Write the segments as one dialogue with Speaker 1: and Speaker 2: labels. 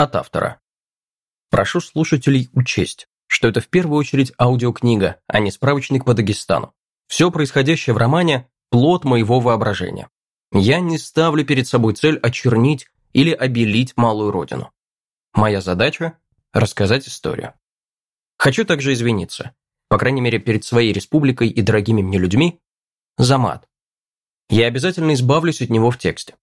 Speaker 1: От автора. Прошу слушателей учесть, что это в первую очередь аудиокнига, а не справочник по Дагестану. Все происходящее в романе – плод моего воображения. Я не ставлю перед собой цель очернить или обелить малую родину. Моя задача – рассказать историю. Хочу также извиниться, по крайней мере перед своей республикой и дорогими мне людьми, за мат. Я обязательно избавлюсь от него в тексте.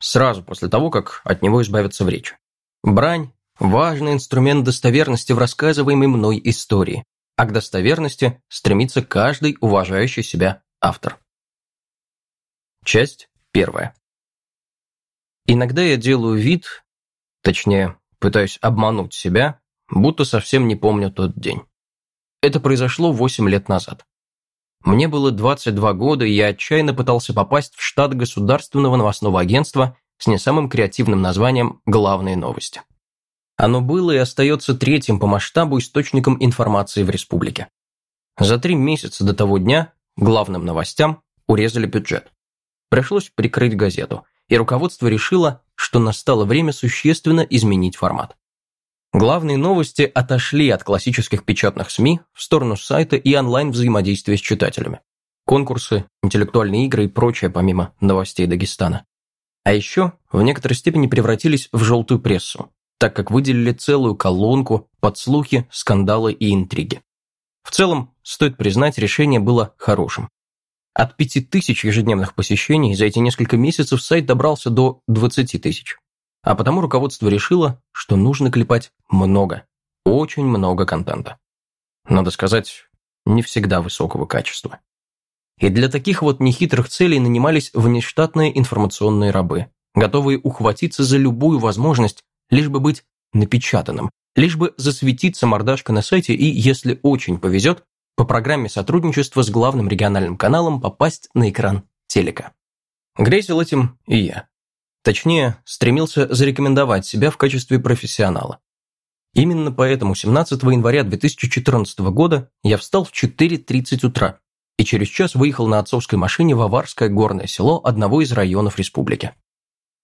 Speaker 1: Сразу после того, как от него избавятся в речи. Брань – важный инструмент достоверности в рассказываемой мной истории, а к достоверности стремится каждый уважающий себя автор. Часть первая. Иногда я делаю вид, точнее, пытаюсь обмануть себя, будто совсем не помню тот день. Это произошло 8 лет назад. Мне было 22 года, и я отчаянно пытался попасть в штат государственного новостного агентства с не самым креативным названием «Главные новости». Оно было и остается третьим по масштабу источником информации в республике. За три месяца до того дня главным новостям урезали бюджет. Пришлось прикрыть газету, и руководство решило, что настало время существенно изменить формат. Главные новости отошли от классических печатных СМИ в сторону сайта и онлайн-взаимодействия с читателями. Конкурсы, интеллектуальные игры и прочее помимо новостей Дагестана. А еще в некоторой степени превратились в желтую прессу, так как выделили целую колонку под слухи, скандалы и интриги. В целом, стоит признать, решение было хорошим. От 5 тысяч ежедневных посещений за эти несколько месяцев сайт добрался до 20 тысяч. А потому руководство решило, что нужно клепать много, очень много контента. Надо сказать, не всегда высокого качества. И для таких вот нехитрых целей нанимались внештатные информационные рабы, готовые ухватиться за любую возможность, лишь бы быть напечатанным, лишь бы засветиться мордашка на сайте и, если очень повезет, по программе сотрудничества с главным региональным каналом попасть на экран телека. Грезил этим и я. Точнее, стремился зарекомендовать себя в качестве профессионала. Именно поэтому 17 января 2014 года я встал в 4.30 утра и через час выехал на отцовской машине в Аварское горное село одного из районов республики.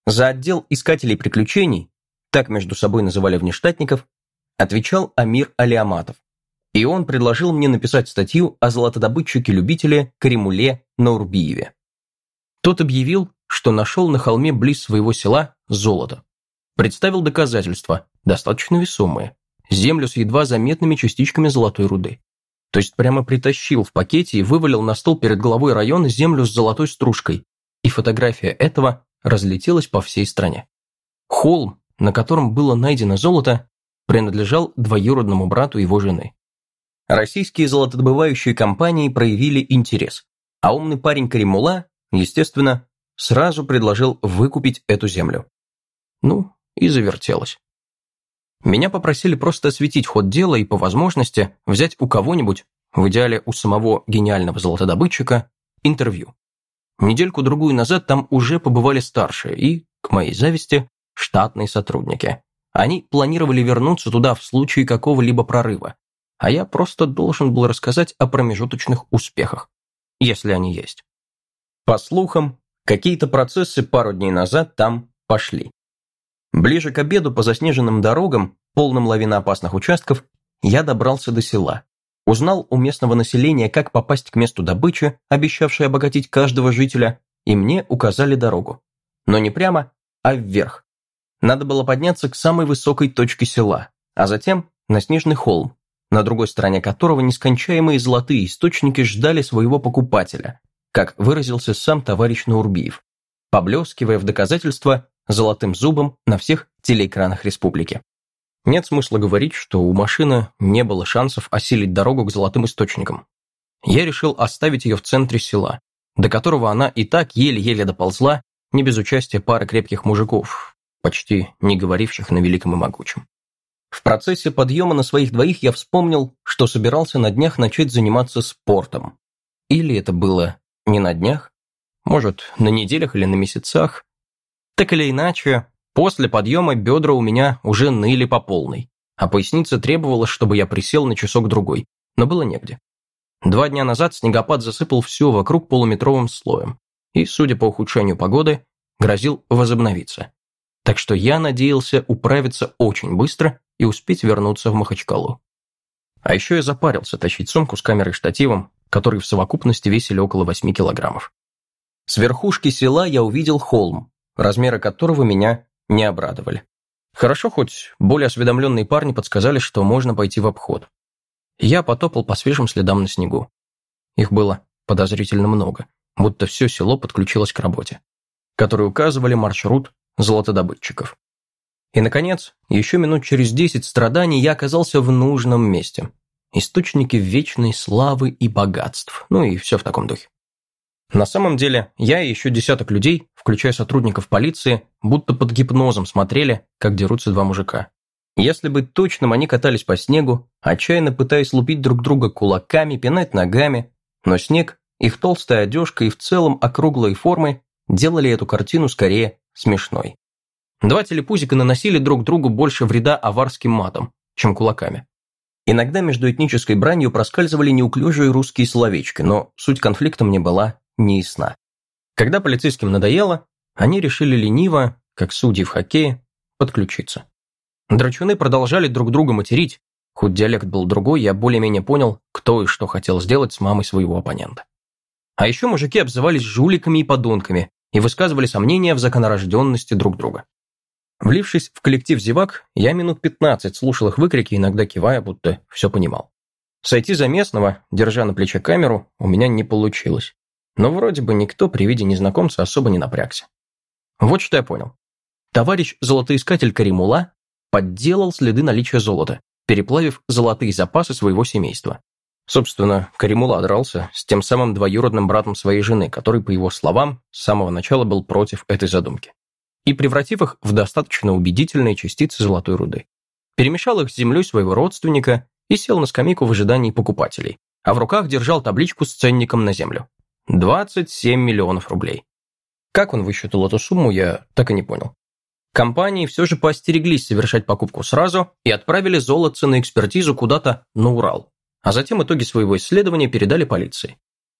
Speaker 1: За отдел искателей приключений, так между собой называли внештатников, отвечал Амир Алиаматов. И он предложил мне написать статью о золотодобытчике-любителе Каримуле Наурбиеве. Тот объявил, что нашел на холме близ своего села золото. Представил доказательства, достаточно весомые, землю с едва заметными частичками золотой руды. То есть прямо притащил в пакете и вывалил на стол перед головой района землю с золотой стружкой, и фотография этого разлетелась по всей стране. Холм, на котором было найдено золото, принадлежал двоюродному брату его жены. Российские золотодобывающие компании проявили интерес, а умный парень Каримула, естественно, сразу предложил выкупить эту землю. Ну, и завертелось. Меня попросили просто осветить ход дела и по возможности взять у кого-нибудь, в идеале у самого гениального золотодобытчика, интервью. Недельку-другую назад там уже побывали старшие и, к моей зависти, штатные сотрудники. Они планировали вернуться туда в случае какого-либо прорыва, а я просто должен был рассказать о промежуточных успехах, если они есть. По слухам, Какие-то процессы пару дней назад там пошли. Ближе к обеду по заснеженным дорогам, полным лавиноопасных участков, я добрался до села. Узнал у местного населения, как попасть к месту добычи, обещавшей обогатить каждого жителя, и мне указали дорогу. Но не прямо, а вверх. Надо было подняться к самой высокой точке села, а затем на снежный холм, на другой стороне которого нескончаемые золотые источники ждали своего покупателя, как выразился сам товарищ Наурбиев, поблескивая в доказательство золотым зубом на всех телеэкранах республики. Нет смысла говорить, что у машины не было шансов осилить дорогу к золотым источникам. Я решил оставить ее в центре села, до которого она и так еле-еле доползла, не без участия пары крепких мужиков, почти не говоривших на великом и могучем. В процессе подъема на своих двоих я вспомнил, что собирался на днях начать заниматься спортом. Или это было не на днях, может, на неделях или на месяцах. Так или иначе, после подъема бедра у меня уже ныли по полной, а поясница требовала, чтобы я присел на часок-другой, но было негде. Два дня назад снегопад засыпал все вокруг полуметровым слоем и, судя по ухудшению погоды, грозил возобновиться. так что я надеялся управиться очень быстро и успеть вернуться в Махачкалу. А еще я запарился тащить сумку с камерой штативом, которые в совокупности весили около 8 килограммов. С верхушки села я увидел холм, размеры которого меня не обрадовали. Хорошо, хоть более осведомленные парни подсказали, что можно пойти в обход. Я потопал по свежим следам на снегу. Их было подозрительно много, будто все село подключилось к работе, которые указывали маршрут золотодобытчиков. И, наконец, еще минут через десять страданий я оказался в нужном месте. Источники вечной славы и богатств, ну и все в таком духе. На самом деле, я и еще десяток людей, включая сотрудников полиции, будто под гипнозом смотрели, как дерутся два мужика. Если быть точным, они катались по снегу, отчаянно пытаясь лупить друг друга кулаками, пинать ногами, но снег, их толстая одежка и в целом округлые формы делали эту картину скорее смешной. Два телепузика наносили друг другу больше вреда аварским матом, чем кулаками. Иногда между этнической бранью проскальзывали неуклюжие русские словечки, но суть конфликта мне была неясна. Когда полицейским надоело, они решили лениво, как судьи в хоккее, подключиться. Драчуны продолжали друг друга материть, хоть диалект был другой, я более-менее понял, кто и что хотел сделать с мамой своего оппонента. А еще мужики обзывались жуликами и подонками и высказывали сомнения в законорожденности друг друга. Влившись в коллектив зевак, я минут 15 слушал их выкрики, иногда кивая, будто все понимал. Сойти за местного, держа на плече камеру, у меня не получилось. Но вроде бы никто при виде незнакомца особо не напрягся. Вот что я понял. Товарищ золотоискатель Каримула подделал следы наличия золота, переплавив золотые запасы своего семейства. Собственно, Каримула дрался с тем самым двоюродным братом своей жены, который, по его словам, с самого начала был против этой задумки. И превратив их в достаточно убедительные частицы золотой руды. Перемешал их с землей своего родственника и сел на скамейку в ожидании покупателей, а в руках держал табличку с ценником на землю. 27 миллионов рублей. Как он высчитал эту сумму, я так и не понял. Компании все же поостереглись совершать покупку сразу и отправили золото на экспертизу куда-то на Урал, а затем итоги своего исследования передали полиции.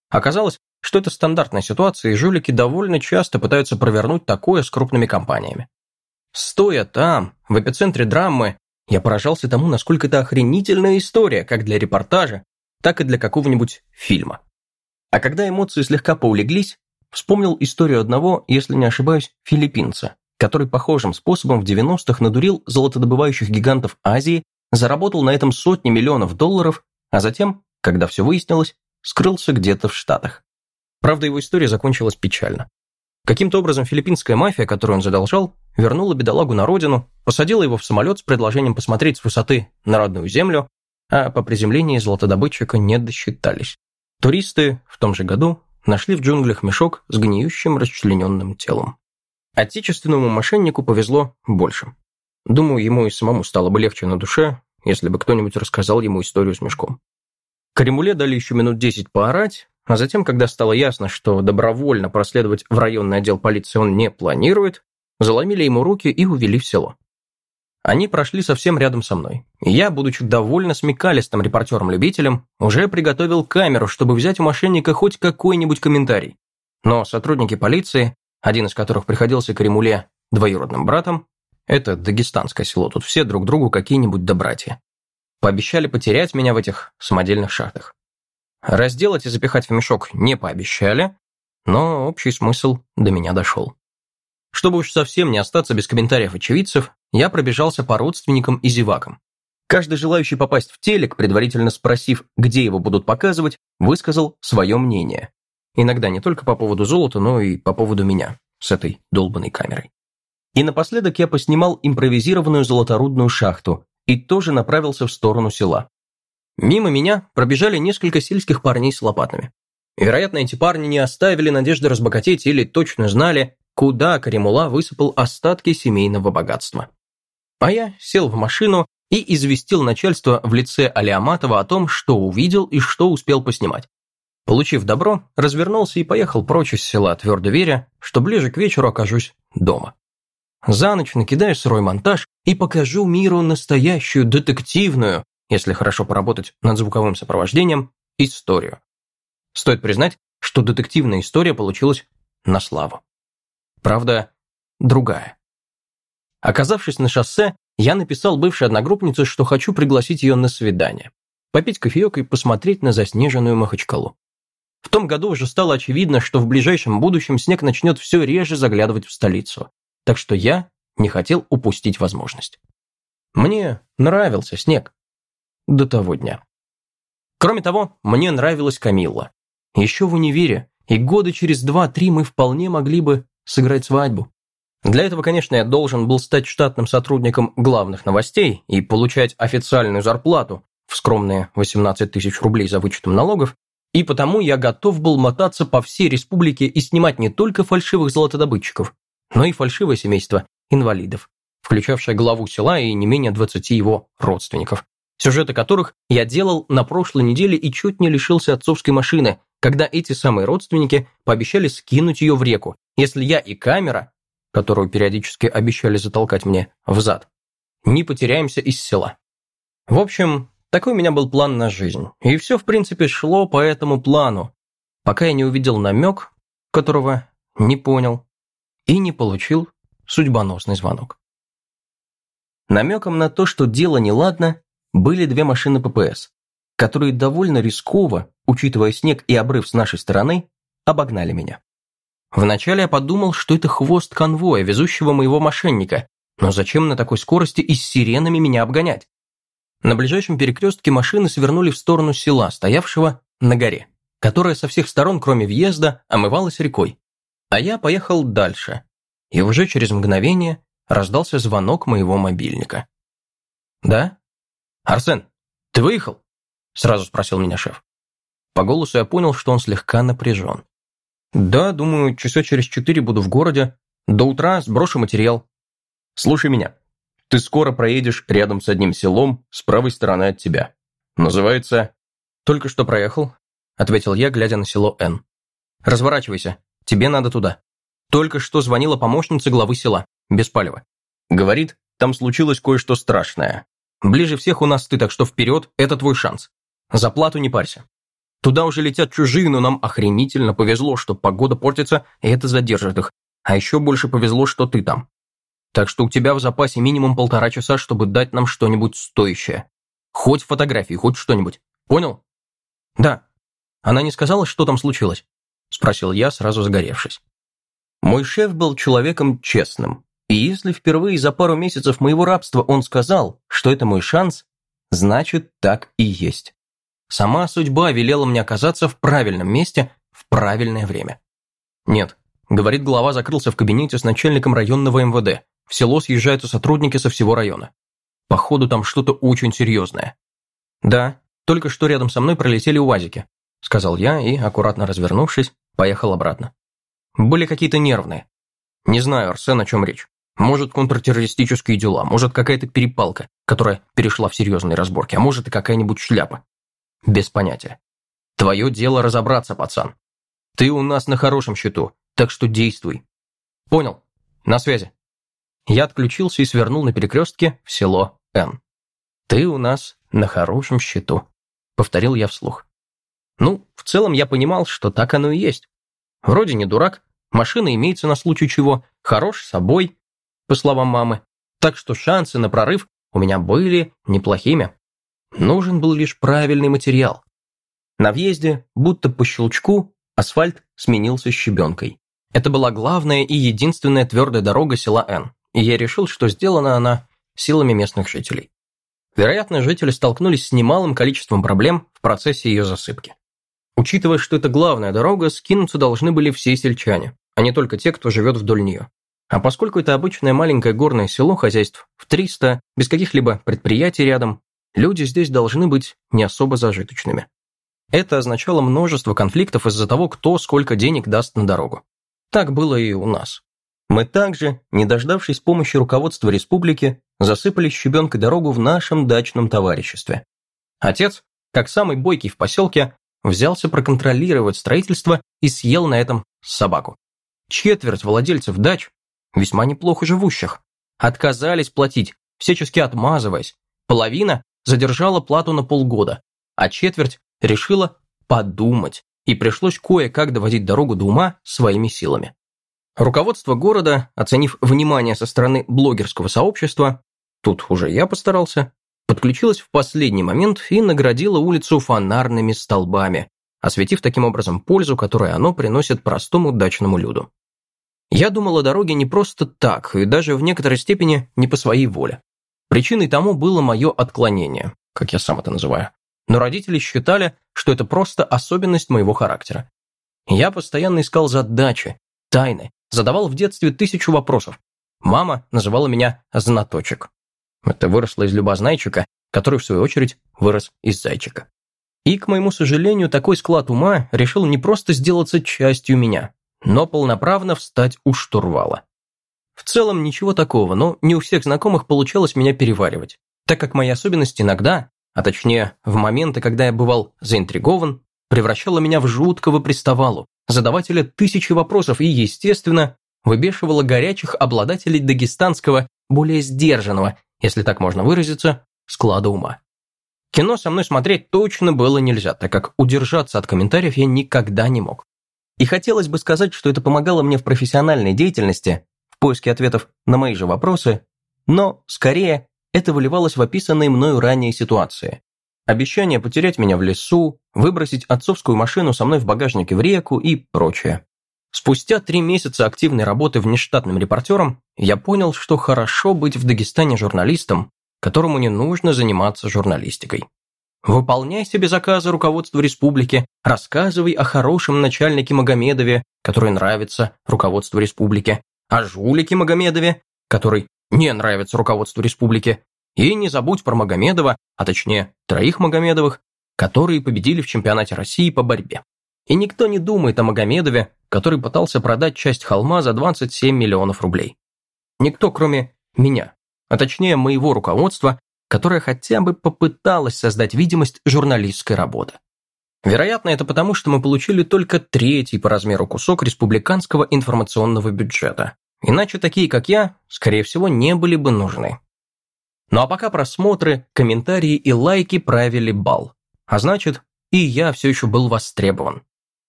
Speaker 1: Оказалось, что это стандартная ситуация, и жулики довольно часто пытаются провернуть такое с крупными компаниями. Стоя там, в эпицентре драмы, я поражался тому, насколько это охренительная история, как для репортажа, так и для какого-нибудь фильма. А когда эмоции слегка поулеглись, вспомнил историю одного, если не ошибаюсь, филиппинца, который похожим способом в 90-х надурил золотодобывающих гигантов Азии, заработал на этом сотни миллионов долларов, а затем, когда все выяснилось, скрылся где-то в Штатах. Правда, его история закончилась печально. Каким-то образом филиппинская мафия, которую он задолжал, вернула бедолагу на родину, посадила его в самолет с предложением посмотреть с высоты на родную землю, а по приземлении золотодобытчика не досчитались. Туристы в том же году нашли в джунглях мешок с гниющим расчлененным телом. Отечественному мошеннику повезло больше. Думаю, ему и самому стало бы легче на душе, если бы кто-нибудь рассказал ему историю с мешком. Каримуле дали еще минут десять поорать, а затем, когда стало ясно, что добровольно проследовать в районный отдел полиции он не планирует, заломили ему руки и увели в село. Они прошли совсем рядом со мной. я, будучи довольно смекалистым репортером-любителем, уже приготовил камеру, чтобы взять у мошенника хоть какой-нибудь комментарий. Но сотрудники полиции, один из которых приходился Каримуле двоюродным братом, это дагестанское село, тут все друг другу какие-нибудь добратья, пообещали потерять меня в этих самодельных шахтах. Разделать и запихать в мешок не пообещали, но общий смысл до меня дошел. Чтобы уж совсем не остаться без комментариев очевидцев, я пробежался по родственникам и зевакам. Каждый желающий попасть в телек, предварительно спросив, где его будут показывать, высказал свое мнение. Иногда не только по поводу золота, но и по поводу меня с этой долбанной камерой. И напоследок я поснимал импровизированную золоторудную шахту и тоже направился в сторону села. Мимо меня пробежали несколько сельских парней с лопатами. Вероятно, эти парни не оставили надежды разбогатеть или точно знали, куда Каримула высыпал остатки семейного богатства. А я сел в машину и известил начальство в лице Алиаматова о том, что увидел и что успел поснимать. Получив добро, развернулся и поехал прочь из села, твердо веря, что ближе к вечеру окажусь дома. За ночь накидаю сырой монтаж и покажу миру настоящую детективную, если хорошо поработать над звуковым сопровождением, историю. Стоит признать, что детективная история получилась на славу. Правда, другая. Оказавшись на шоссе, я написал бывшей одногруппнице, что хочу пригласить ее на свидание. Попить кофеек и посмотреть на заснеженную Махачкалу. В том году уже стало очевидно, что в ближайшем будущем снег начнет все реже заглядывать в столицу. Так что я не хотел упустить возможность. Мне нравился снег. До того дня. Кроме того, мне нравилась Камилла. Еще в универе, и года через два-три мы вполне могли бы сыграть свадьбу. Для этого, конечно, я должен был стать штатным сотрудником главных новостей и получать официальную зарплату в скромные 18 тысяч рублей за вычетом налогов, и потому я готов был мотаться по всей республике и снимать не только фальшивых золотодобытчиков, но и фальшивое семейство инвалидов, включавшее главу села и не менее 20 его родственников, сюжеты которых я делал на прошлой неделе и чуть не лишился отцовской машины, когда эти самые родственники пообещали скинуть ее в реку, если я и камера которую периодически обещали затолкать мне в зад, не потеряемся из села. В общем, такой у меня был план на жизнь, и все, в принципе, шло по этому плану, пока я не увидел намек, которого не понял, и не получил судьбоносный звонок. Намеком на то, что дело неладно, были две машины ППС, которые довольно рисково, учитывая снег и обрыв с нашей стороны, обогнали меня. Вначале я подумал, что это хвост конвоя, везущего моего мошенника, но зачем на такой скорости и с сиренами меня обгонять? На ближайшем перекрестке машины свернули в сторону села, стоявшего на горе, которая со всех сторон, кроме въезда, омывалась рекой. А я поехал дальше, и уже через мгновение раздался звонок моего мобильника. «Да? Арсен, ты выехал?» – сразу спросил меня шеф. По голосу я понял, что он слегка напряжен. «Да, думаю, часа через четыре буду в городе. До утра сброшу материал». «Слушай меня. Ты скоро проедешь рядом с одним селом с правой стороны от тебя. Называется...» «Только что проехал», — ответил я, глядя на село Н. «Разворачивайся. Тебе надо туда». Только что звонила помощница главы села, Беспалева. Говорит, там случилось кое-что страшное. Ближе всех у нас ты, так что вперед, это твой шанс. За плату не парься. Туда уже летят чужие, но нам охренительно повезло, что погода портится, и это задержит их. А еще больше повезло, что ты там. Так что у тебя в запасе минимум полтора часа, чтобы дать нам что-нибудь стоящее. Хоть фотографии, хоть что-нибудь. Понял? Да. Она не сказала, что там случилось? Спросил я, сразу загоревшись. Мой шеф был человеком честным. И если впервые за пару месяцев моего рабства он сказал, что это мой шанс, значит так и есть. Сама судьба велела мне оказаться в правильном месте в правильное время. Нет, говорит, глава закрылся в кабинете с начальником районного МВД. В село съезжаются сотрудники со всего района. Походу, там что-то очень серьезное. Да, только что рядом со мной пролетели УАЗики, сказал я и, аккуратно развернувшись, поехал обратно. Были какие-то нервные. Не знаю, Арсен, о чем речь. Может, контртеррористические дела, может, какая-то перепалка, которая перешла в серьезные разборки, а может и какая-нибудь шляпа. Без понятия. Твое дело разобраться, пацан. Ты у нас на хорошем счету, так что действуй. Понял. На связи. Я отключился и свернул на перекрестке в село Н. Ты у нас на хорошем счету, повторил я вслух. Ну, в целом я понимал, что так оно и есть. Вроде не дурак, машина имеется на случай чего, хорош собой, по словам мамы. Так что шансы на прорыв у меня были неплохими. Нужен был лишь правильный материал. На въезде, будто по щелчку, асфальт сменился щебенкой. Это была главная и единственная твердая дорога села Н, и я решил, что сделана она силами местных жителей. Вероятно, жители столкнулись с немалым количеством проблем в процессе ее засыпки. Учитывая, что это главная дорога, скинуться должны были все сельчане, а не только те, кто живет вдоль нее. А поскольку это обычное маленькое горное село хозяйств в 300, без каких-либо предприятий рядом, люди здесь должны быть не особо зажиточными. Это означало множество конфликтов из-за того, кто сколько денег даст на дорогу. Так было и у нас. Мы также, не дождавшись помощи руководства республики, засыпали щебенкой дорогу в нашем дачном товариществе. Отец, как самый бойкий в поселке, взялся проконтролировать строительство и съел на этом собаку. Четверть владельцев дач, весьма неплохо живущих, отказались платить, всячески отмазываясь. Половина задержала плату на полгода, а четверть решила подумать, и пришлось кое-как доводить дорогу до ума своими силами. Руководство города, оценив внимание со стороны блогерского сообщества, тут уже я постарался, подключилось в последний момент и наградило улицу фонарными столбами, осветив таким образом пользу, которую оно приносит простому дачному люду. Я думал о дороге не просто так, и даже в некоторой степени не по своей воле. Причиной тому было мое отклонение, как я сам это называю. Но родители считали, что это просто особенность моего характера. Я постоянно искал задачи, тайны, задавал в детстве тысячу вопросов. Мама называла меня «знаточек». Это выросло из любознайчика, который, в свою очередь, вырос из зайчика. И, к моему сожалению, такой склад ума решил не просто сделаться частью меня, но полноправно встать у штурвала. В целом ничего такого, но не у всех знакомых получалось меня переваривать, так как мои особенности иногда, а точнее в моменты, когда я бывал заинтригован, превращала меня в жуткого приставалу, задавателя тысячи вопросов и, естественно, выбешивала горячих обладателей дагестанского, более сдержанного, если так можно выразиться, склада ума. Кино со мной смотреть точно было нельзя, так как удержаться от комментариев я никогда не мог. И хотелось бы сказать, что это помогало мне в профессиональной деятельности, в поиске ответов на мои же вопросы, но, скорее, это выливалось в описанные мною ранее ситуации. Обещание потерять меня в лесу, выбросить отцовскую машину со мной в багажнике в реку и прочее. Спустя три месяца активной работы внештатным репортером, я понял, что хорошо быть в Дагестане журналистом, которому не нужно заниматься журналистикой. Выполняй себе заказы руководства республики, рассказывай о хорошем начальнике Магомедове, который нравится руководству республики, о жулике Магомедове, который не нравится руководству республики, и не забудь про Магомедова, а точнее троих Магомедовых, которые победили в чемпионате России по борьбе. И никто не думает о Магомедове, который пытался продать часть холма за 27 миллионов рублей. Никто, кроме меня, а точнее моего руководства, которое хотя бы попыталось создать видимость журналистской работы. Вероятно, это потому, что мы получили только третий по размеру кусок республиканского информационного бюджета. Иначе такие, как я, скорее всего, не были бы нужны. Ну а пока просмотры, комментарии и лайки правили бал. А значит, и я все еще был востребован.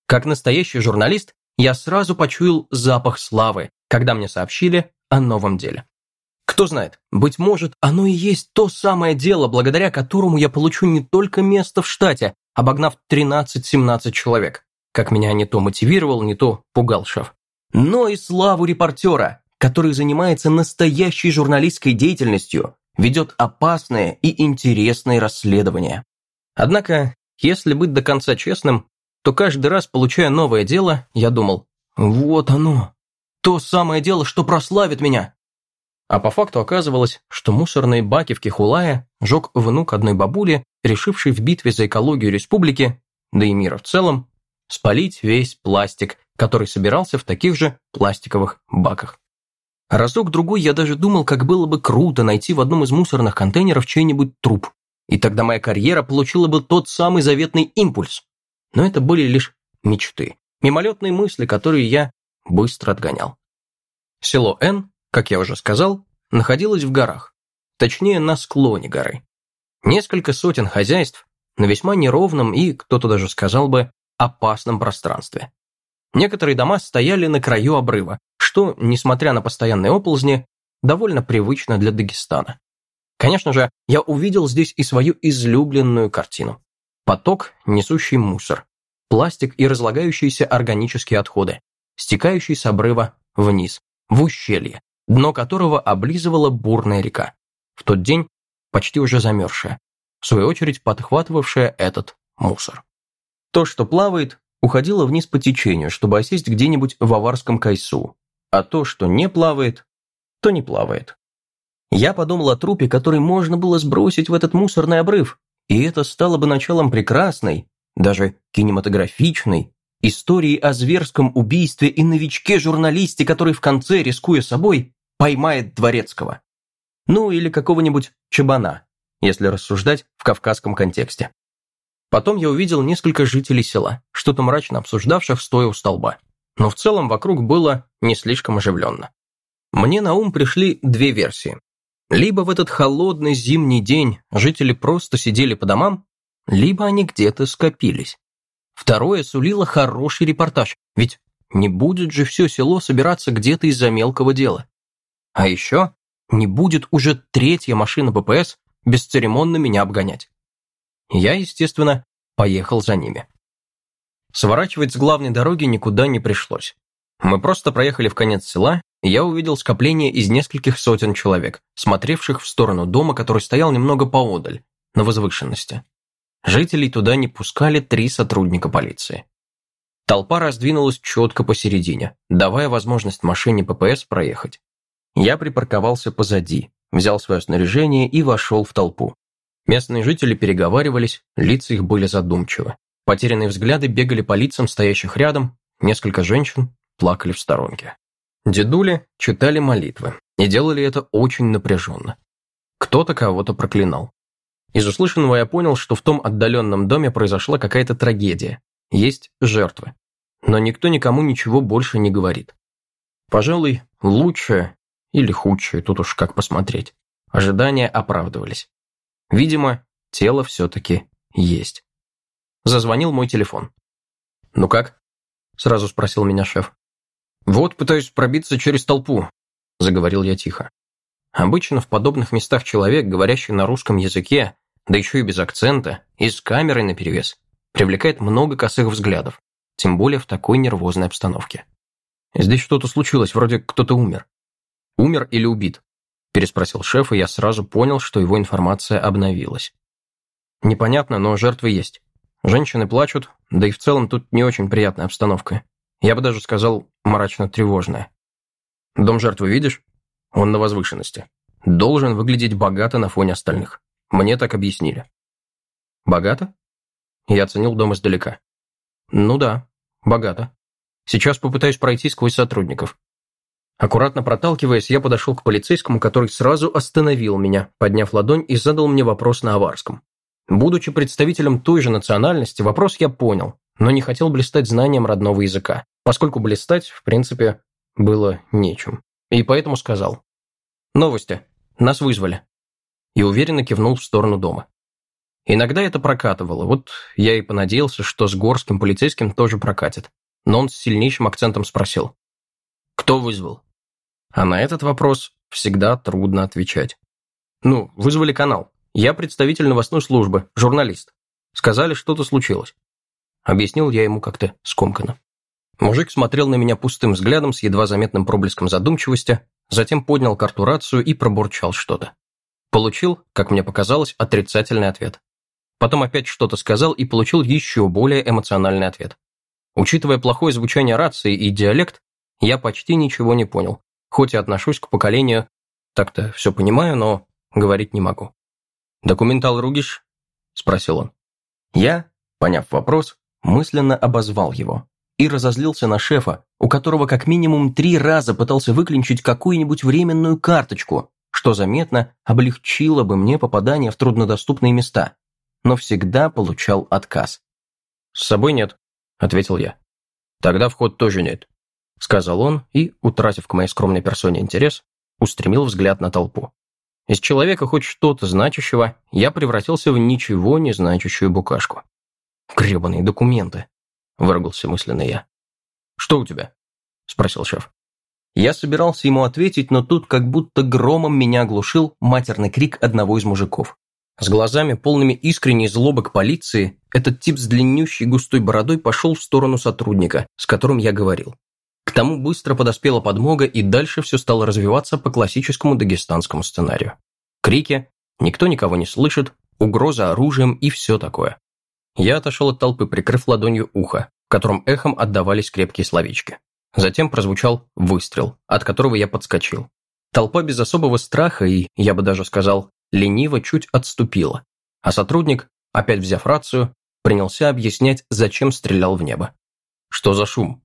Speaker 1: Как настоящий журналист, я сразу почуял запах славы, когда мне сообщили о новом деле. Кто знает, быть может, оно и есть то самое дело, благодаря которому я получу не только место в штате, обогнав 13-17 человек, как меня не то мотивировал, не то пугал шеф, но и славу репортера, который занимается настоящей журналистской деятельностью, ведет опасное и интересное расследование. Однако, если быть до конца честным, то каждый раз, получая новое дело, я думал, вот оно, то самое дело, что прославит меня. А по факту оказывалось, что мусорные баки в Кихулае жег внук одной бабули, решившей в битве за экологию республики, да и мира в целом, спалить весь пластик, который собирался в таких же пластиковых баках. Разок-другой я даже думал, как было бы круто найти в одном из мусорных контейнеров чей-нибудь труп, и тогда моя карьера получила бы тот самый заветный импульс. Но это были лишь мечты, мимолетные мысли, которые я быстро отгонял. Село Н как я уже сказал, находилась в горах, точнее на склоне горы. Несколько сотен хозяйств на весьма неровном и, кто-то даже сказал бы, опасном пространстве. Некоторые дома стояли на краю обрыва, что, несмотря на постоянные оползни, довольно привычно для Дагестана. Конечно же, я увидел здесь и свою излюбленную картину. Поток, несущий мусор, пластик и разлагающиеся органические отходы, стекающий с обрыва вниз, в ущелье, дно которого облизывала бурная река. В тот день почти уже замерзшая, в свою очередь подхватывавшая этот мусор. То, что плавает, уходило вниз по течению, чтобы осесть где-нибудь в аварском кайсу, а то, что не плавает, то не плавает. Я подумал о трупе, который можно было сбросить в этот мусорный обрыв, и это стало бы началом прекрасной, даже кинематографичной, истории о зверском убийстве и новичке-журналисте, который в конце, рискуя собой, поймает Дворецкого. Ну или какого-нибудь Чабана, если рассуждать в кавказском контексте. Потом я увидел несколько жителей села, что-то мрачно обсуждавших стоя у столба. Но в целом вокруг было не слишком оживленно. Мне на ум пришли две версии. Либо в этот холодный зимний день жители просто сидели по домам, либо они где-то скопились. Второе сулило хороший репортаж, ведь не будет же все село собираться где-то из-за мелкого дела. А еще не будет уже третья машина ППС бесцеремонно меня обгонять. Я, естественно, поехал за ними. Сворачивать с главной дороги никуда не пришлось. Мы просто проехали в конец села, и я увидел скопление из нескольких сотен человек, смотревших в сторону дома, который стоял немного поодаль, на возвышенности. Жителей туда не пускали три сотрудника полиции. Толпа раздвинулась четко посередине, давая возможность машине ППС проехать. Я припарковался позади, взял свое снаряжение и вошел в толпу. Местные жители переговаривались, лица их были задумчивы. Потерянные взгляды бегали по лицам стоящих рядом, несколько женщин плакали в сторонке. Дедули читали молитвы и делали это очень напряженно. Кто-то кого-то проклинал. Из услышанного я понял, что в том отдаленном доме произошла какая-то трагедия. Есть жертвы. Но никто никому ничего больше не говорит. Пожалуй, лучшее или худшее, тут уж как посмотреть. Ожидания оправдывались. Видимо, тело все-таки есть. Зазвонил мой телефон. «Ну как?» – сразу спросил меня шеф. «Вот пытаюсь пробиться через толпу», – заговорил я тихо. Обычно в подобных местах человек, говорящий на русском языке, да еще и без акцента, и с камерой наперевес, привлекает много косых взглядов, тем более в такой нервозной обстановке. Здесь что-то случилось, вроде кто-то умер. Умер или убит? Переспросил шеф, и я сразу понял, что его информация обновилась. Непонятно, но жертвы есть. Женщины плачут, да и в целом тут не очень приятная обстановка. Я бы даже сказал, мрачно-тревожная. Дом жертвы видишь? Он на возвышенности. Должен выглядеть богато на фоне остальных. Мне так объяснили. Богато? Я оценил дом издалека. Ну да, богато. Сейчас попытаюсь пройти сквозь сотрудников. Аккуратно проталкиваясь, я подошел к полицейскому, который сразу остановил меня, подняв ладонь и задал мне вопрос на аварском. Будучи представителем той же национальности, вопрос я понял, но не хотел блистать знанием родного языка, поскольку блистать, в принципе, было нечем. И поэтому сказал. «Новости. Нас вызвали и уверенно кивнул в сторону дома. Иногда это прокатывало, вот я и понадеялся, что с горским полицейским тоже прокатит. Но он с сильнейшим акцентом спросил. «Кто вызвал?» А на этот вопрос всегда трудно отвечать. «Ну, вызвали канал. Я представитель новостной службы, журналист. Сказали, что-то случилось». Объяснил я ему как-то скомканно. Мужик смотрел на меня пустым взглядом с едва заметным проблеском задумчивости, затем поднял карту рацию и пробурчал что-то. Получил, как мне показалось, отрицательный ответ. Потом опять что-то сказал и получил еще более эмоциональный ответ. Учитывая плохое звучание рации и диалект, я почти ничего не понял, хоть и отношусь к поколению, так-то все понимаю, но говорить не могу. «Документал ругишь?» – спросил он. Я, поняв вопрос, мысленно обозвал его и разозлился на шефа, у которого как минимум три раза пытался выклинчить какую-нибудь временную карточку, что заметно облегчило бы мне попадание в труднодоступные места, но всегда получал отказ. «С собой нет», — ответил я. «Тогда вход тоже нет», — сказал он и, утратив к моей скромной персоне интерес, устремил взгляд на толпу. Из человека хоть что-то значащего я превратился в ничего не значащую букашку. «Гребаные документы», — выругался мысленно я. «Что у тебя?» — спросил шеф. Я собирался ему ответить, но тут как будто громом меня оглушил матерный крик одного из мужиков. С глазами, полными искренней злобы к полиции, этот тип с длиннющей густой бородой пошел в сторону сотрудника, с которым я говорил. К тому быстро подоспела подмога, и дальше все стало развиваться по классическому дагестанскому сценарию. Крики, никто никого не слышит, угроза оружием и все такое. Я отошел от толпы, прикрыв ладонью ухо, в котором эхом отдавались крепкие словечки. Затем прозвучал выстрел, от которого я подскочил. Толпа без особого страха и, я бы даже сказал, лениво чуть отступила, а сотрудник, опять взяв рацию, принялся объяснять, зачем стрелял в небо. Что за шум?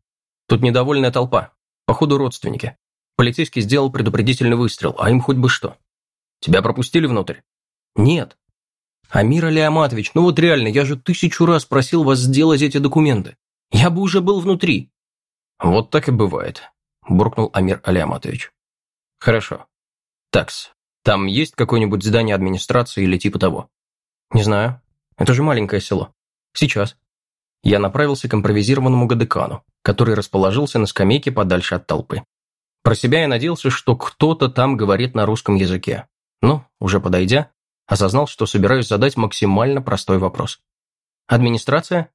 Speaker 1: Тут недовольная толпа. Походу, родственники. Полицейский сделал предупредительный выстрел, а им хоть бы что. Тебя пропустили внутрь? Нет. Амир Алиаматович, ну вот реально, я же тысячу раз просил вас сделать эти документы. Я бы уже был внутри. «Вот так и бывает», – буркнул Амир Алиаматович. «Хорошо. Такс, там есть какое-нибудь здание администрации или типа того?» «Не знаю. Это же маленькое село. Сейчас». Я направился к импровизированному гадекану, который расположился на скамейке подальше от толпы. Про себя я надеялся, что кто-то там говорит на русском языке. Но, уже подойдя, осознал, что собираюсь задать максимально простой вопрос. «Администрация?»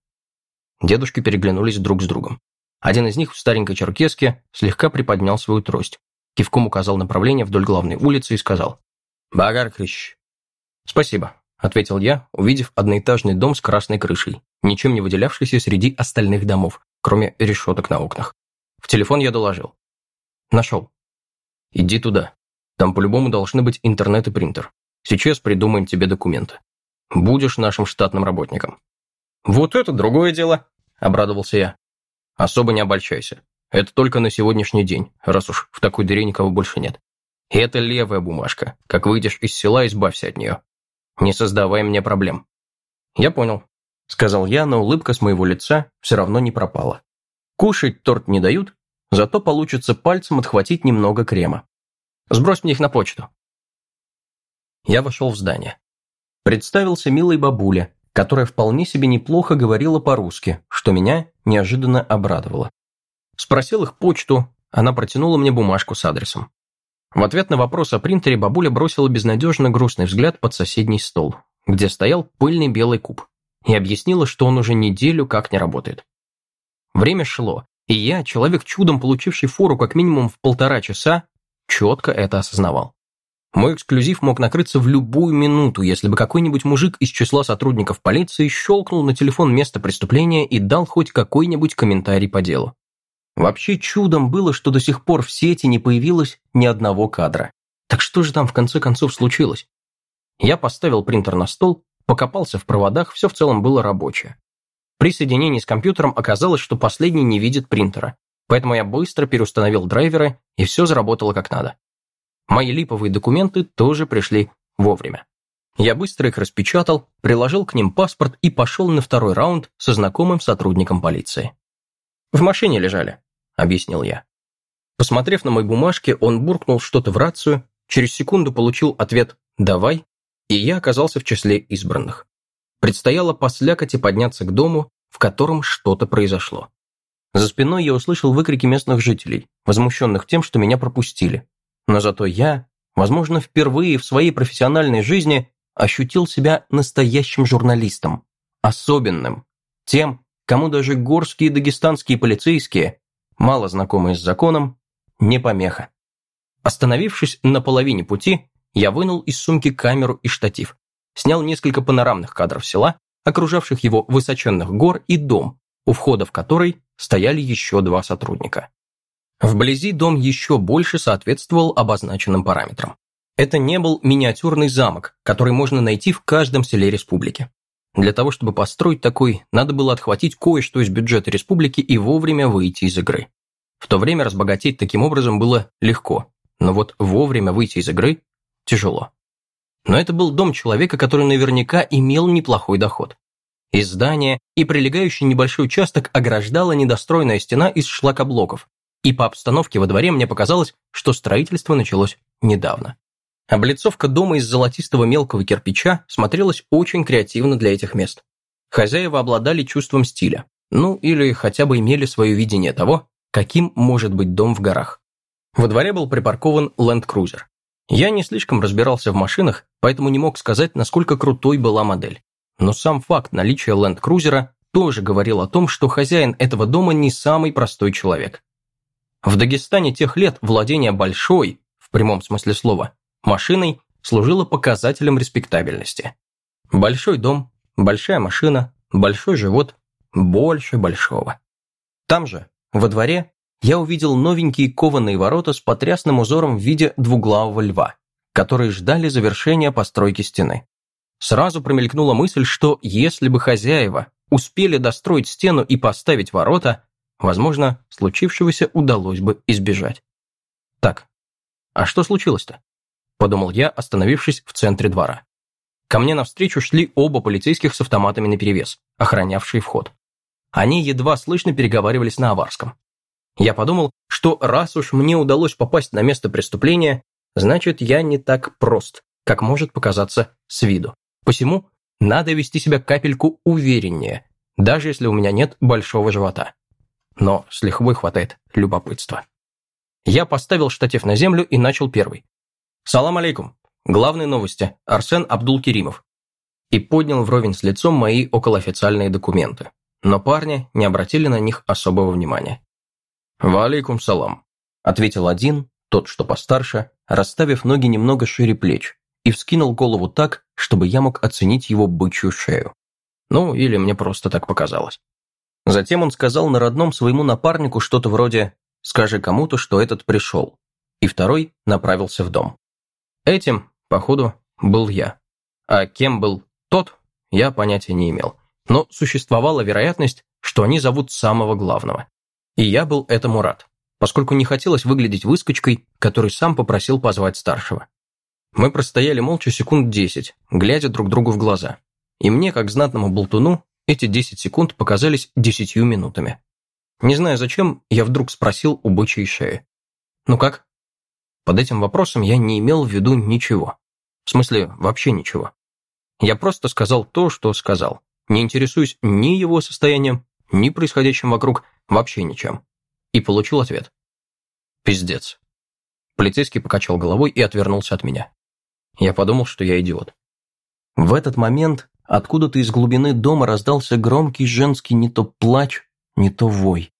Speaker 1: Дедушки переглянулись друг с другом. Один из них в старенькой черкеске слегка приподнял свою трость, кивком указал направление вдоль главной улицы и сказал «Багар Крищ». «Спасибо», — ответил я, увидев одноэтажный дом с красной крышей, ничем не выделявшийся среди остальных домов, кроме решеток на окнах. В телефон я доложил. «Нашел». «Иди туда. Там по-любому должны быть интернет и принтер. Сейчас придумаем тебе документы. Будешь нашим штатным работником». «Вот это другое дело», — обрадовался я. «Особо не обольщайся. Это только на сегодняшний день, раз уж в такой дыре никого больше нет. И это левая бумажка. Как выйдешь из села, избавься от нее. Не создавай мне проблем». «Я понял», — сказал я, но улыбка с моего лица все равно не пропала. «Кушать торт не дают, зато получится пальцем отхватить немного крема. Сбрось мне их на почту». Я вошел в здание. Представился милой бабуле, которая вполне себе неплохо говорила по-русски, что меня неожиданно обрадовало. Спросил их почту, она протянула мне бумажку с адресом. В ответ на вопрос о принтере бабуля бросила безнадежно грустный взгляд под соседний стол, где стоял пыльный белый куб, и объяснила, что он уже неделю как не работает. Время шло, и я, человек чудом получивший фору как минимум в полтора часа, четко это осознавал. Мой эксклюзив мог накрыться в любую минуту, если бы какой-нибудь мужик из числа сотрудников полиции щелкнул на телефон место преступления и дал хоть какой-нибудь комментарий по делу. Вообще чудом было, что до сих пор в сети не появилось ни одного кадра. Так что же там в конце концов случилось? Я поставил принтер на стол, покопался в проводах, все в целом было рабочее. При соединении с компьютером оказалось, что последний не видит принтера, поэтому я быстро переустановил драйверы, и все заработало как надо. Мои липовые документы тоже пришли вовремя. Я быстро их распечатал, приложил к ним паспорт и пошел на второй раунд со знакомым сотрудником полиции. «В машине лежали», — объяснил я. Посмотрев на мои бумажки, он буркнул что-то в рацию, через секунду получил ответ «давай», и я оказался в числе избранных. Предстояло послякать и подняться к дому, в котором что-то произошло. За спиной я услышал выкрики местных жителей, возмущенных тем, что меня пропустили, но зато я, возможно, впервые в своей профессиональной жизни ощутил себя настоящим журналистом. Особенным. Тем, кому даже горские дагестанские полицейские, мало знакомые с законом, не помеха. Остановившись на половине пути, я вынул из сумки камеру и штатив, снял несколько панорамных кадров села, окружавших его высоченных гор и дом, у входа в который стояли еще два сотрудника. Вблизи дом еще больше соответствовал обозначенным параметрам. Это не был миниатюрный замок, который можно найти в каждом селе республики. Для того, чтобы построить такой, надо было отхватить кое-что из бюджета республики и вовремя выйти из игры. В то время разбогатеть таким образом было легко, но вот вовремя выйти из игры тяжело. Но это был дом человека, который наверняка имел неплохой доход. Из здания и прилегающий небольшой участок ограждала недостроенная стена из шлакоблоков, и по обстановке во дворе мне показалось, что строительство началось недавно. Облицовка дома из золотистого мелкого кирпича смотрелась очень креативно для этих мест. Хозяева обладали чувством стиля, ну или хотя бы имели свое видение того, каким может быть дом в горах. Во дворе был припаркован Cruiser. Я не слишком разбирался в машинах, поэтому не мог сказать, насколько крутой была модель. Но сам факт наличия Cruiser тоже говорил о том, что хозяин этого дома не самый простой человек. В Дагестане тех лет владение большой, в прямом смысле слова, машиной служило показателем респектабельности. Большой дом, большая машина, большой живот, больше большого. Там же, во дворе, я увидел новенькие кованые ворота с потрясным узором в виде двуглавого льва, которые ждали завершения постройки стены. Сразу промелькнула мысль, что если бы хозяева успели достроить стену и поставить ворота, Возможно, случившегося удалось бы избежать. Так, а что случилось-то? Подумал я, остановившись в центре двора. Ко мне навстречу шли оба полицейских с автоматами наперевес, охранявшие вход. Они едва слышно переговаривались на аварском. Я подумал, что раз уж мне удалось попасть на место преступления, значит, я не так прост, как может показаться с виду. Посему надо вести себя капельку увереннее даже если у меня нет большого живота. Но с лихвой хватает любопытства. Я поставил штатив на землю и начал первый. «Салам алейкум. Главные новости. Арсен Абдул-Керимов». И поднял вровень с лицом мои околоофициальные документы. Но парни не обратили на них особого внимания. «Валейкум салам», – ответил один, тот, что постарше, расставив ноги немного шире плеч, и вскинул голову так, чтобы я мог оценить его бычью шею. Ну, или мне просто так показалось. Затем он сказал на родном своему напарнику что-то вроде «скажи кому-то, что этот пришел», и второй направился в дом. Этим, походу, был я. А кем был тот, я понятия не имел. Но существовала вероятность, что они зовут самого главного. И я был этому рад, поскольку не хотелось выглядеть выскочкой, который сам попросил позвать старшего. Мы простояли молча секунд десять, глядя друг другу в глаза. И мне, как знатному болтуну, эти десять секунд показались десятью минутами. Не знаю зачем, я вдруг спросил у бычьей шеи. «Ну как?» Под этим вопросом я не имел в виду ничего. В смысле, вообще ничего. Я просто сказал то, что сказал. Не интересуюсь ни его состоянием, ни происходящим вокруг, вообще ничем. И получил ответ. Пиздец. Полицейский покачал головой и отвернулся от меня. Я подумал, что я идиот. В этот момент откуда-то из глубины дома раздался громкий женский не то плач, не то вой.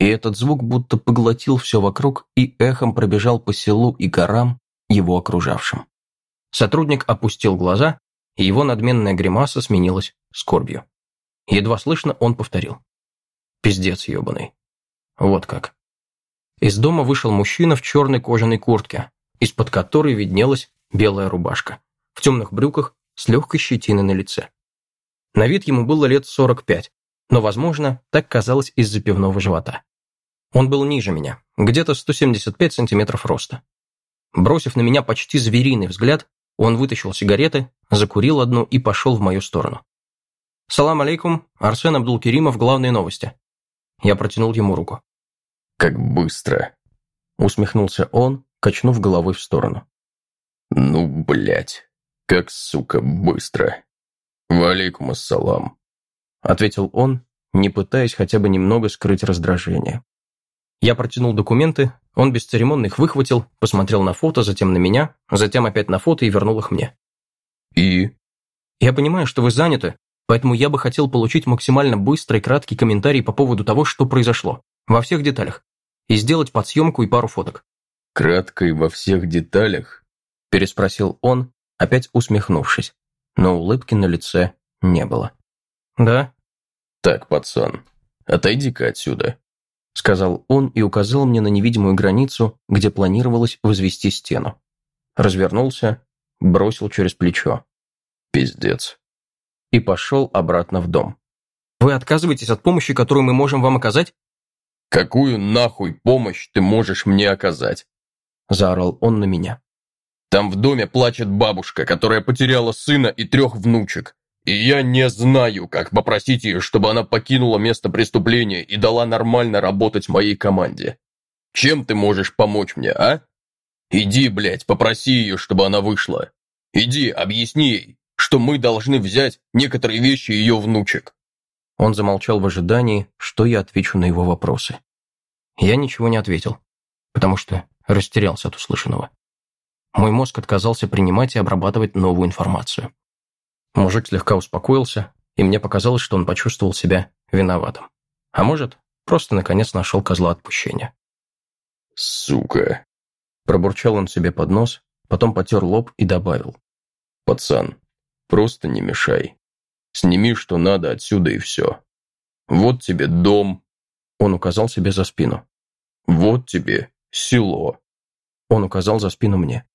Speaker 1: И этот звук будто поглотил все вокруг и эхом пробежал по селу и горам, его окружавшим. Сотрудник опустил глаза, и его надменная гримаса сменилась скорбью. Едва слышно он повторил. «Пиздец ебаный». Вот как. Из дома вышел мужчина в черной кожаной куртке, из-под которой виднелась белая рубашка, в темных брюках с легкой щетиной на лице. На вид ему было лет 45, но, возможно, так казалось из-за пивного живота. Он был ниже меня, где-то 175 сантиметров роста. Бросив на меня почти звериный взгляд, он вытащил сигареты, закурил одну и пошел в мою сторону. «Салам алейкум, Арсен Абдулкеримов, главные новости». Я протянул ему руку.
Speaker 2: «Как быстро!» Усмехнулся он, качнув головой в сторону. «Ну, блядь, как, сука, быстро!» «Валейкум ассалам!»
Speaker 1: Ответил он, не пытаясь хотя бы немного скрыть раздражение. Я протянул документы, он бесцеремонно их выхватил, посмотрел на фото, затем на меня, затем опять на фото и вернул их мне.
Speaker 2: «И?»
Speaker 1: «Я понимаю, что вы заняты, поэтому я бы хотел получить максимально быстрый краткий комментарий по поводу того, что произошло, во всех деталях, и сделать подсъемку и пару фоток».
Speaker 2: «Кратко и во всех деталях?» – переспросил он, опять усмехнувшись, но улыбки на лице не было.
Speaker 1: «Да?»
Speaker 2: «Так, пацан, отойди-ка отсюда», — сказал он и указал мне на невидимую границу, где планировалось возвести стену. Развернулся, бросил через плечо. «Пиздец». И пошел обратно в дом.
Speaker 1: «Вы отказываетесь от помощи, которую мы можем вам оказать?»
Speaker 2: «Какую нахуй помощь ты можешь мне оказать?»
Speaker 1: Заорал он на меня.
Speaker 2: «Там в доме плачет бабушка, которая потеряла сына и трех внучек. И я не знаю, как попросить ее, чтобы она покинула место преступления и дала нормально работать моей команде. Чем ты можешь помочь мне, а? Иди, блядь, попроси ее, чтобы она вышла. Иди, объясни ей, что мы должны взять некоторые вещи ее внучек».
Speaker 1: Он замолчал в ожидании, что я отвечу на его вопросы. Я ничего не ответил, потому что растерялся от услышанного. Мой мозг отказался принимать и обрабатывать новую информацию. Мужик слегка успокоился, и мне показалось, что он почувствовал себя виноватым. А может, просто наконец нашел козла отпущения.
Speaker 2: «Сука!»
Speaker 1: Пробурчал он себе под нос, потом потер лоб и добавил.
Speaker 2: «Пацан, просто не мешай. Сними, что надо отсюда и все. Вот тебе дом».
Speaker 1: Он указал себе за спину.
Speaker 2: «Вот тебе село».
Speaker 1: Он указал за спину мне.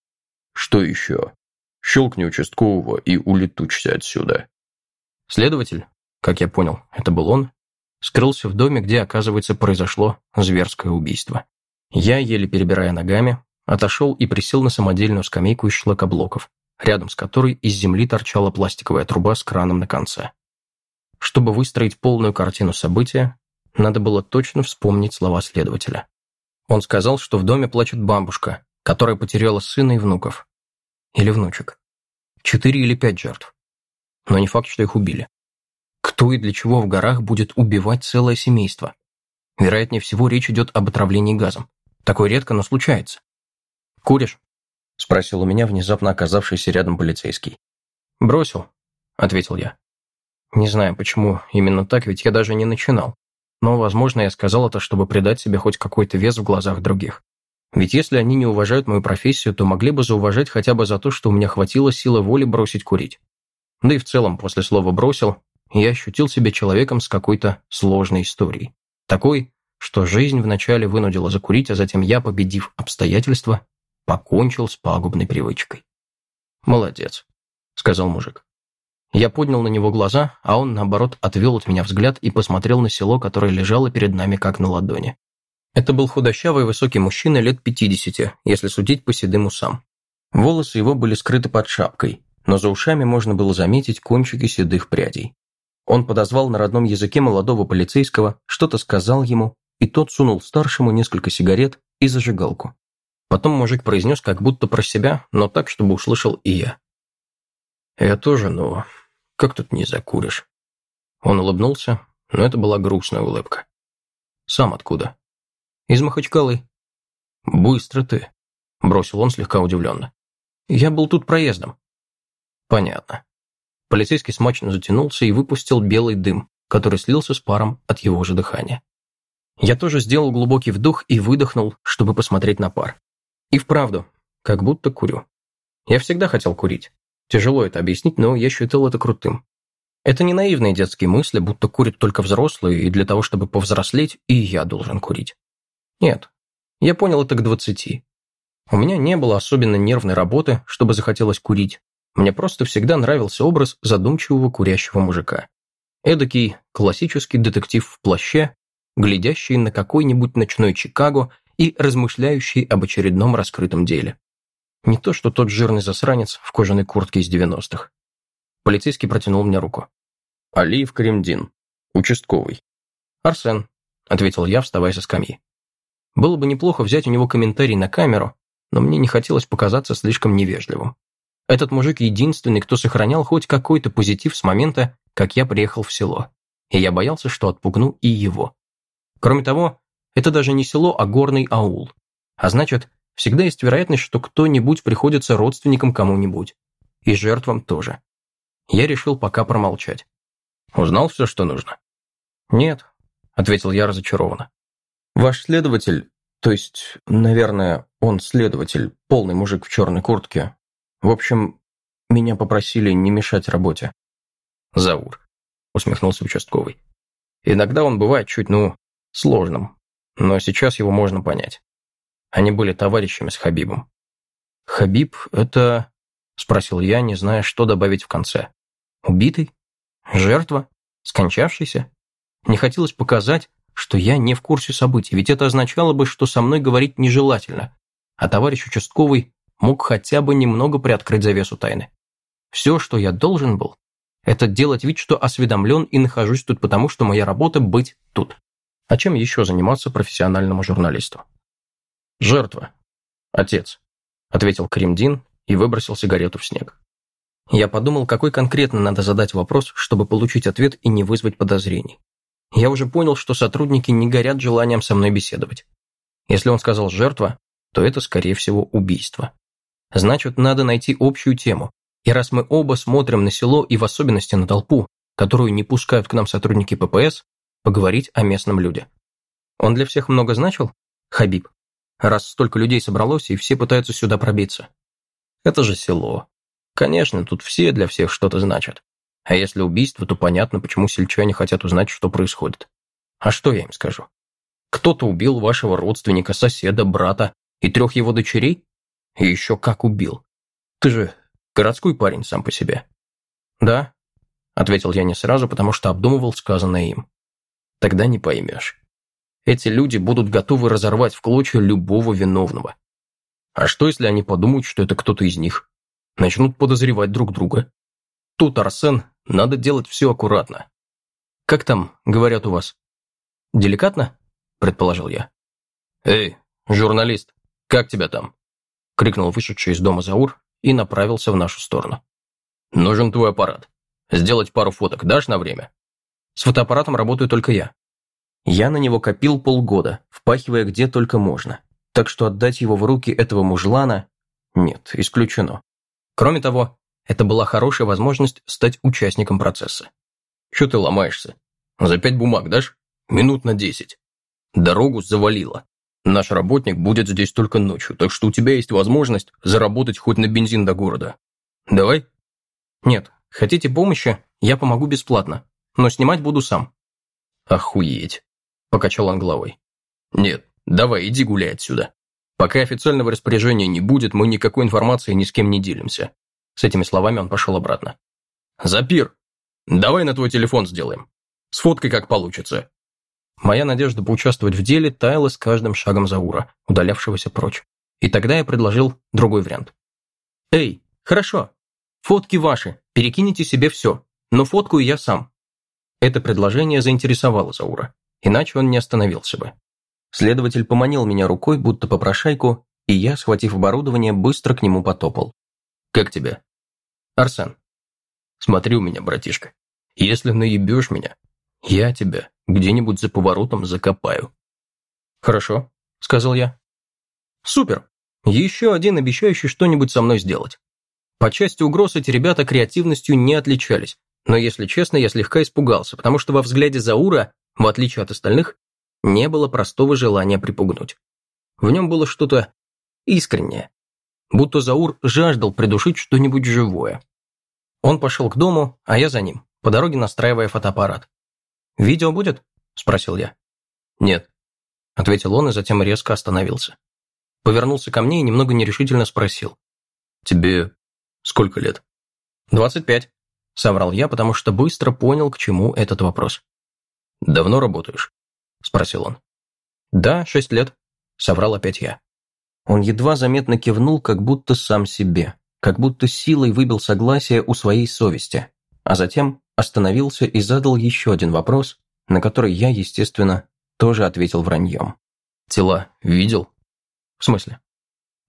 Speaker 2: «Что еще?» Щелкни участкового и улетучься отсюда.
Speaker 1: Следователь, как я понял, это был он, скрылся в доме, где, оказывается, произошло зверское убийство. Я, еле перебирая ногами, отошел и присел на самодельную скамейку из шлакоблоков, рядом с которой из земли торчала пластиковая труба с краном на конце. Чтобы выстроить полную картину события, надо было точно вспомнить слова следователя. Он сказал, что в доме плачет бабушка, которая потеряла сына и внуков, или внучек. Четыре или пять жертв. Но не факт, что их убили. Кто и для чего в горах будет убивать целое семейство? Вероятнее всего, речь идет об отравлении газом. Такое редко, но случается. «Куришь?» – спросил у меня внезапно оказавшийся рядом полицейский. «Бросил», – ответил я. Не знаю, почему именно так, ведь я даже не начинал. Но, возможно, я сказал это, чтобы придать себе хоть какой-то вес в глазах других. Ведь если они не уважают мою профессию, то могли бы зауважать хотя бы за то, что у меня хватило силы воли бросить курить. Да и в целом, после слова «бросил», я ощутил себя человеком с какой-то сложной историей. Такой, что жизнь вначале вынудила закурить, а затем я, победив обстоятельства, покончил с пагубной привычкой. «Молодец», — сказал мужик. Я поднял на него глаза, а он, наоборот, отвел от меня взгляд и посмотрел на село, которое лежало перед нами как на ладони. Это был худощавый высокий мужчина лет 50, если судить по седым усам. Волосы его были скрыты под шапкой, но за ушами можно было заметить кончики седых прядей. Он подозвал на родном языке молодого полицейского, что-то сказал ему, и тот сунул старшему несколько сигарет и зажигалку. Потом мужик произнес как будто про себя, но так, чтобы услышал и я. «Я тоже, но как тут не закуришь?» Он улыбнулся, но это была грустная улыбка. «Сам откуда?» «Из Махачкалы». «Быстро ты», — бросил он слегка удивленно. «Я был тут проездом». «Понятно». Полицейский смачно затянулся и выпустил белый дым, который слился с паром от его же дыхания. Я тоже сделал глубокий вдох и выдохнул, чтобы посмотреть на пар. И вправду, как будто курю. Я всегда хотел курить. Тяжело это объяснить, но я считал это крутым. Это не наивные детские мысли, будто курят только взрослые, и для того, чтобы повзрослеть, и я должен курить. Нет, я понял это к двадцати. У меня не было особенно нервной работы, чтобы захотелось курить. Мне просто всегда нравился образ задумчивого курящего мужика. Эдакий классический детектив в плаще, глядящий на какой-нибудь ночной Чикаго и размышляющий об очередном раскрытом деле. Не то, что тот жирный засранец в кожаной куртке из девяностых. Полицейский протянул мне руку. «Алиев Каримдин. Участковый». «Арсен», — ответил я, вставая со скамьи. Было бы неплохо взять у него комментарий на камеру, но мне не хотелось показаться слишком невежливым. Этот мужик единственный, кто сохранял хоть какой-то позитив с момента, как я приехал в село. И я боялся, что отпугну и его. Кроме того, это даже не село, а горный аул. А значит, всегда есть вероятность, что кто-нибудь приходится родственником кому-нибудь. И жертвам тоже. Я решил пока промолчать. Узнал все, что нужно? Нет, ответил я разочарованно. Ваш следователь, то есть, наверное, он следователь, полный мужик в черной куртке. В общем, меня попросили не мешать работе. Заур, усмехнулся участковый. Иногда он бывает чуть, ну, сложным, но сейчас его можно понять. Они были товарищами с Хабибом. «Хабиб — это...» — спросил я, не зная, что добавить в конце. «Убитый? Жертва? Скончавшийся?» Не хотелось показать, что я не в курсе событий, ведь это означало бы, что со мной говорить нежелательно, а товарищ участковый мог хотя бы немного приоткрыть завесу тайны. Все, что я должен был, это делать вид, что осведомлен и нахожусь тут потому, что моя работа быть тут. А чем еще заниматься профессиональному журналисту? Жертва. Отец, ответил Кремдин и выбросил сигарету в снег. Я подумал, какой конкретно надо задать вопрос, чтобы получить ответ и не вызвать подозрений. Я уже понял, что сотрудники не горят желанием со мной беседовать. Если он сказал «жертва», то это, скорее всего, убийство. Значит, надо найти общую тему. И раз мы оба смотрим на село и в особенности на толпу, которую не пускают к нам сотрудники ППС, поговорить о местном люде. Он для всех много значил? Хабиб. Раз столько людей собралось, и все пытаются сюда пробиться. Это же село. Конечно, тут все для всех что-то значат. А если убийство, то понятно, почему сельчане хотят узнать, что происходит. А что я им скажу? Кто-то убил вашего родственника, соседа, брата и трех его дочерей? И еще как убил. Ты же городской парень сам по себе. Да, ответил я не сразу, потому что обдумывал сказанное им. Тогда не поймешь. Эти люди будут готовы разорвать в клочья любого виновного. А что, если они подумают, что это кто-то из них? Начнут подозревать друг друга. Тут, Арсен, надо делать все аккуратно. Как там, говорят у вас? Деликатно? Предположил я. Эй, журналист, как тебя там? Крикнул вышедший из дома Заур и направился в нашу сторону. Нужен твой аппарат. Сделать пару фоток дашь на время? С фотоаппаратом работаю только я. Я на него копил полгода, впахивая где только можно. Так что отдать его в руки этого мужлана нет, исключено. Кроме того, это была хорошая возможность стать участником процесса. Чё ты ломаешься? За пять бумаг дашь? Минут на десять. Дорогу завалило. Наш работник будет здесь только ночью, так что у тебя есть возможность заработать хоть на бензин до города. Давай? Нет, хотите помощи, я помогу бесплатно, но снимать буду сам. Охуеть, покачал он головой. Нет, давай, иди гуляй отсюда. Пока официального распоряжения не будет, мы никакой информации ни с кем не делимся. С этими словами он пошел обратно. Запир! Давай на твой телефон сделаем. Сфоткай, как получится. Моя надежда поучаствовать в деле таяла с каждым шагом Заура, удалявшегося прочь. И тогда я предложил другой вариант. «Эй, хорошо. Фотки ваши, перекинете себе все, но фоткаю я сам». Это предложение заинтересовало Заура, иначе он не остановился бы. Следователь поманил меня рукой, будто попрошайку, и я, схватив оборудование, быстро к нему потопал. «Как тебя?» «Арсен». «Смотри у меня, братишка. Если наебешь меня, я тебя где-нибудь за поворотом закопаю». «Хорошо», — сказал я. «Супер. Еще один обещающий что-нибудь со мной сделать. По части угроз эти ребята креативностью не отличались, но, если честно, я слегка испугался, потому что во взгляде Заура, в отличие от остальных, не было простого желания припугнуть. В нем было что-то искреннее, будто Заур жаждал придушить что-нибудь живое. Он пошел к дому, а я за ним, по дороге настраивая фотоаппарат. «Видео будет?» – спросил я. «Нет», – ответил он и затем резко остановился. Повернулся ко мне и немного нерешительно спросил. «Тебе сколько лет?» «Двадцать пять», – соврал я, потому что быстро понял, к чему этот вопрос. «Давно работаешь?» спросил он. «Да, шесть лет», — соврал опять я. Он едва заметно кивнул, как будто сам себе, как будто силой выбил согласие у своей совести, а затем остановился и задал еще один вопрос, на который я, естественно, тоже ответил враньем. «Тела видел?» «В смысле?»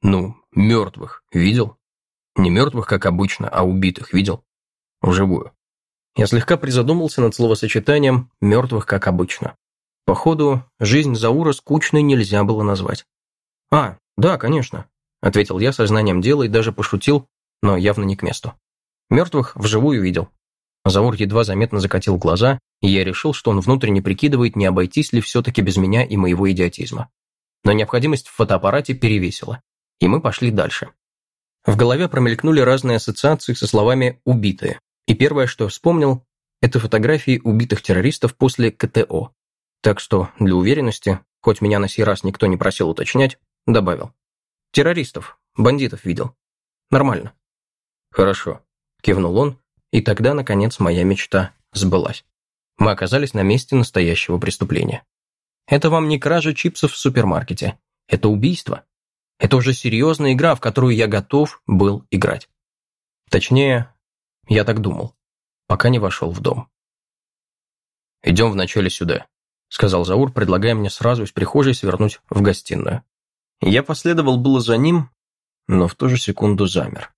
Speaker 1: «Ну, мертвых видел?» «Не мертвых, как обычно, а убитых видел?» «Вживую». Я слегка призадумался над словосочетанием «мертвых, как обычно». Походу, жизнь Заура скучной нельзя было назвать. «А, да, конечно», — ответил я сознанием дела и даже пошутил, но явно не к месту. Мертвых вживую видел. Заур едва заметно закатил глаза, и я решил, что он внутренне прикидывает, не обойтись ли все-таки без меня и моего идиотизма. Но необходимость в фотоаппарате перевесила, и мы пошли дальше. В голове промелькнули разные ассоциации со словами «убитые», и первое, что вспомнил, это фотографии убитых террористов после КТО. Так что, для уверенности, хоть меня на сей раз никто не просил уточнять, добавил. Террористов, бандитов видел. Нормально. Хорошо, кивнул он, и тогда, наконец, моя мечта сбылась. Мы оказались на месте настоящего преступления. Это вам не кража чипсов в супермаркете. Это убийство. Это уже серьезная игра, в которую я готов был играть. Точнее, я так думал, пока не вошел в дом. «Идем вначале сюда», — сказал Заур, предлагая мне сразу из прихожей свернуть в гостиную. Я последовал было за ним, но в ту же секунду замер.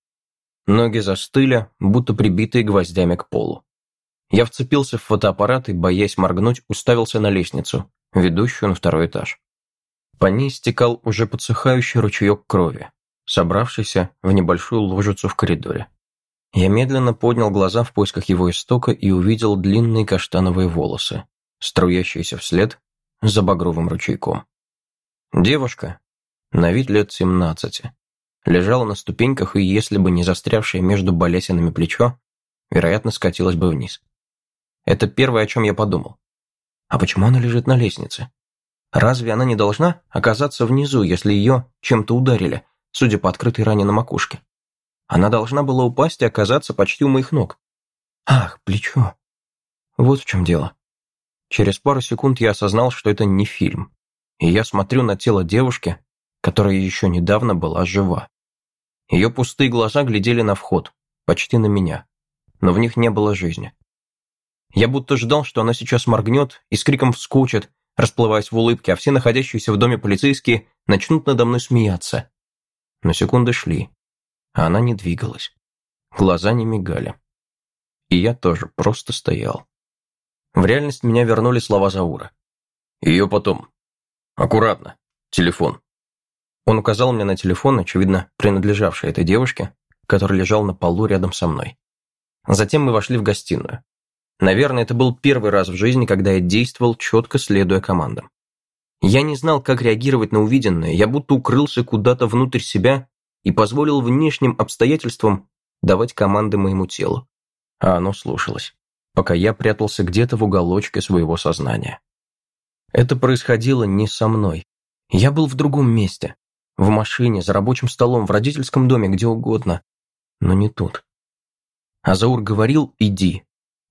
Speaker 1: Ноги застыли, будто прибитые гвоздями к полу. Я вцепился в фотоаппарат и, боясь моргнуть, уставился на лестницу, ведущую на второй этаж. По ней стекал уже подсыхающий ручеек крови, собравшийся в небольшую лужицу в коридоре. Я медленно поднял глаза в поисках его истока и увидел длинные каштановые волосы, струящийся вслед за багровым ручейком. Девушка, на вид лет семнадцати, лежала на ступеньках и, если бы не застрявшее между балясинами плечо, вероятно, скатилась бы вниз. Это первое, о чем я подумал. А почему она лежит на лестнице? Разве она не должна оказаться внизу, если ее чем-то ударили, судя по открытой ране на макушке? Она должна была упасть и оказаться почти у моих ног. Ах, плечо. Вот в чем дело. Через пару секунд я осознал, что это не фильм. И я смотрю на тело девушки, которая еще недавно была жива. Ее пустые глаза глядели на вход, почти на меня, но в них не было жизни. Я будто ждал, что она сейчас моргнет и с криком вскочит, расплываясь в улыбке, а все находящиеся в доме полицейские начнут надо мной смеяться. Но секунды шли, а она не двигалась. Глаза не мигали. И я тоже просто стоял В реальность меня вернули слова Заура.
Speaker 2: Ее потом. Аккуратно. Телефон.
Speaker 1: Он указал мне на телефон, очевидно, принадлежавший этой девушке, который лежал на полу рядом со мной. Затем мы вошли в гостиную. Наверное, это был первый раз в жизни, когда я действовал, четко следуя командам. Я не знал, как реагировать на увиденное, я будто укрылся куда-то внутрь себя и позволил внешним обстоятельствам давать команды моему телу. А оно слушалось, пока я прятался где-то в уголочке своего сознания. Это происходило не со мной. Я был в другом месте. В машине, за рабочим столом, в родительском доме, где угодно. Но не тут. Азаур говорил «иди»,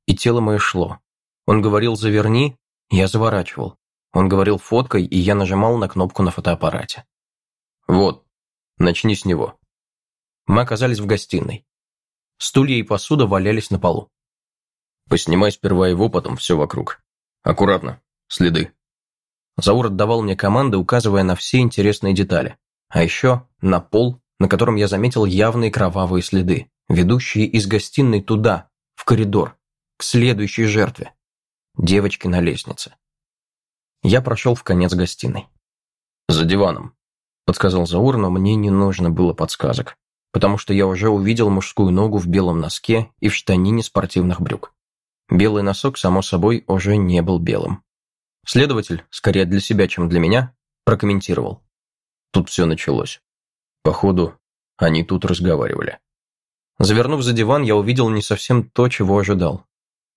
Speaker 1: и тело мое шло. Он говорил «заверни», я заворачивал. Он говорил «фоткой», и я нажимал на кнопку на фотоаппарате.
Speaker 2: «Вот, начни с него».
Speaker 1: Мы оказались в гостиной. Стулья и посуда валялись на полу.
Speaker 2: «Поснимай сперва его, потом все вокруг. Аккуратно, следы».
Speaker 1: Заур отдавал мне команды, указывая на все интересные детали. А еще на пол, на котором я заметил явные кровавые следы, ведущие из гостиной туда, в коридор, к следующей жертве. Девочке на лестнице. Я прошел в конец гостиной.
Speaker 2: «За диваном», — подсказал Заур, но мне не нужно было подсказок, потому что я уже увидел мужскую ногу в белом носке и в штанине спортивных брюк. Белый носок, само собой, уже не был белым. Следователь, скорее для себя, чем для меня, прокомментировал. Тут все началось. Походу, они тут разговаривали.
Speaker 1: Завернув за диван, я увидел не совсем то, чего ожидал.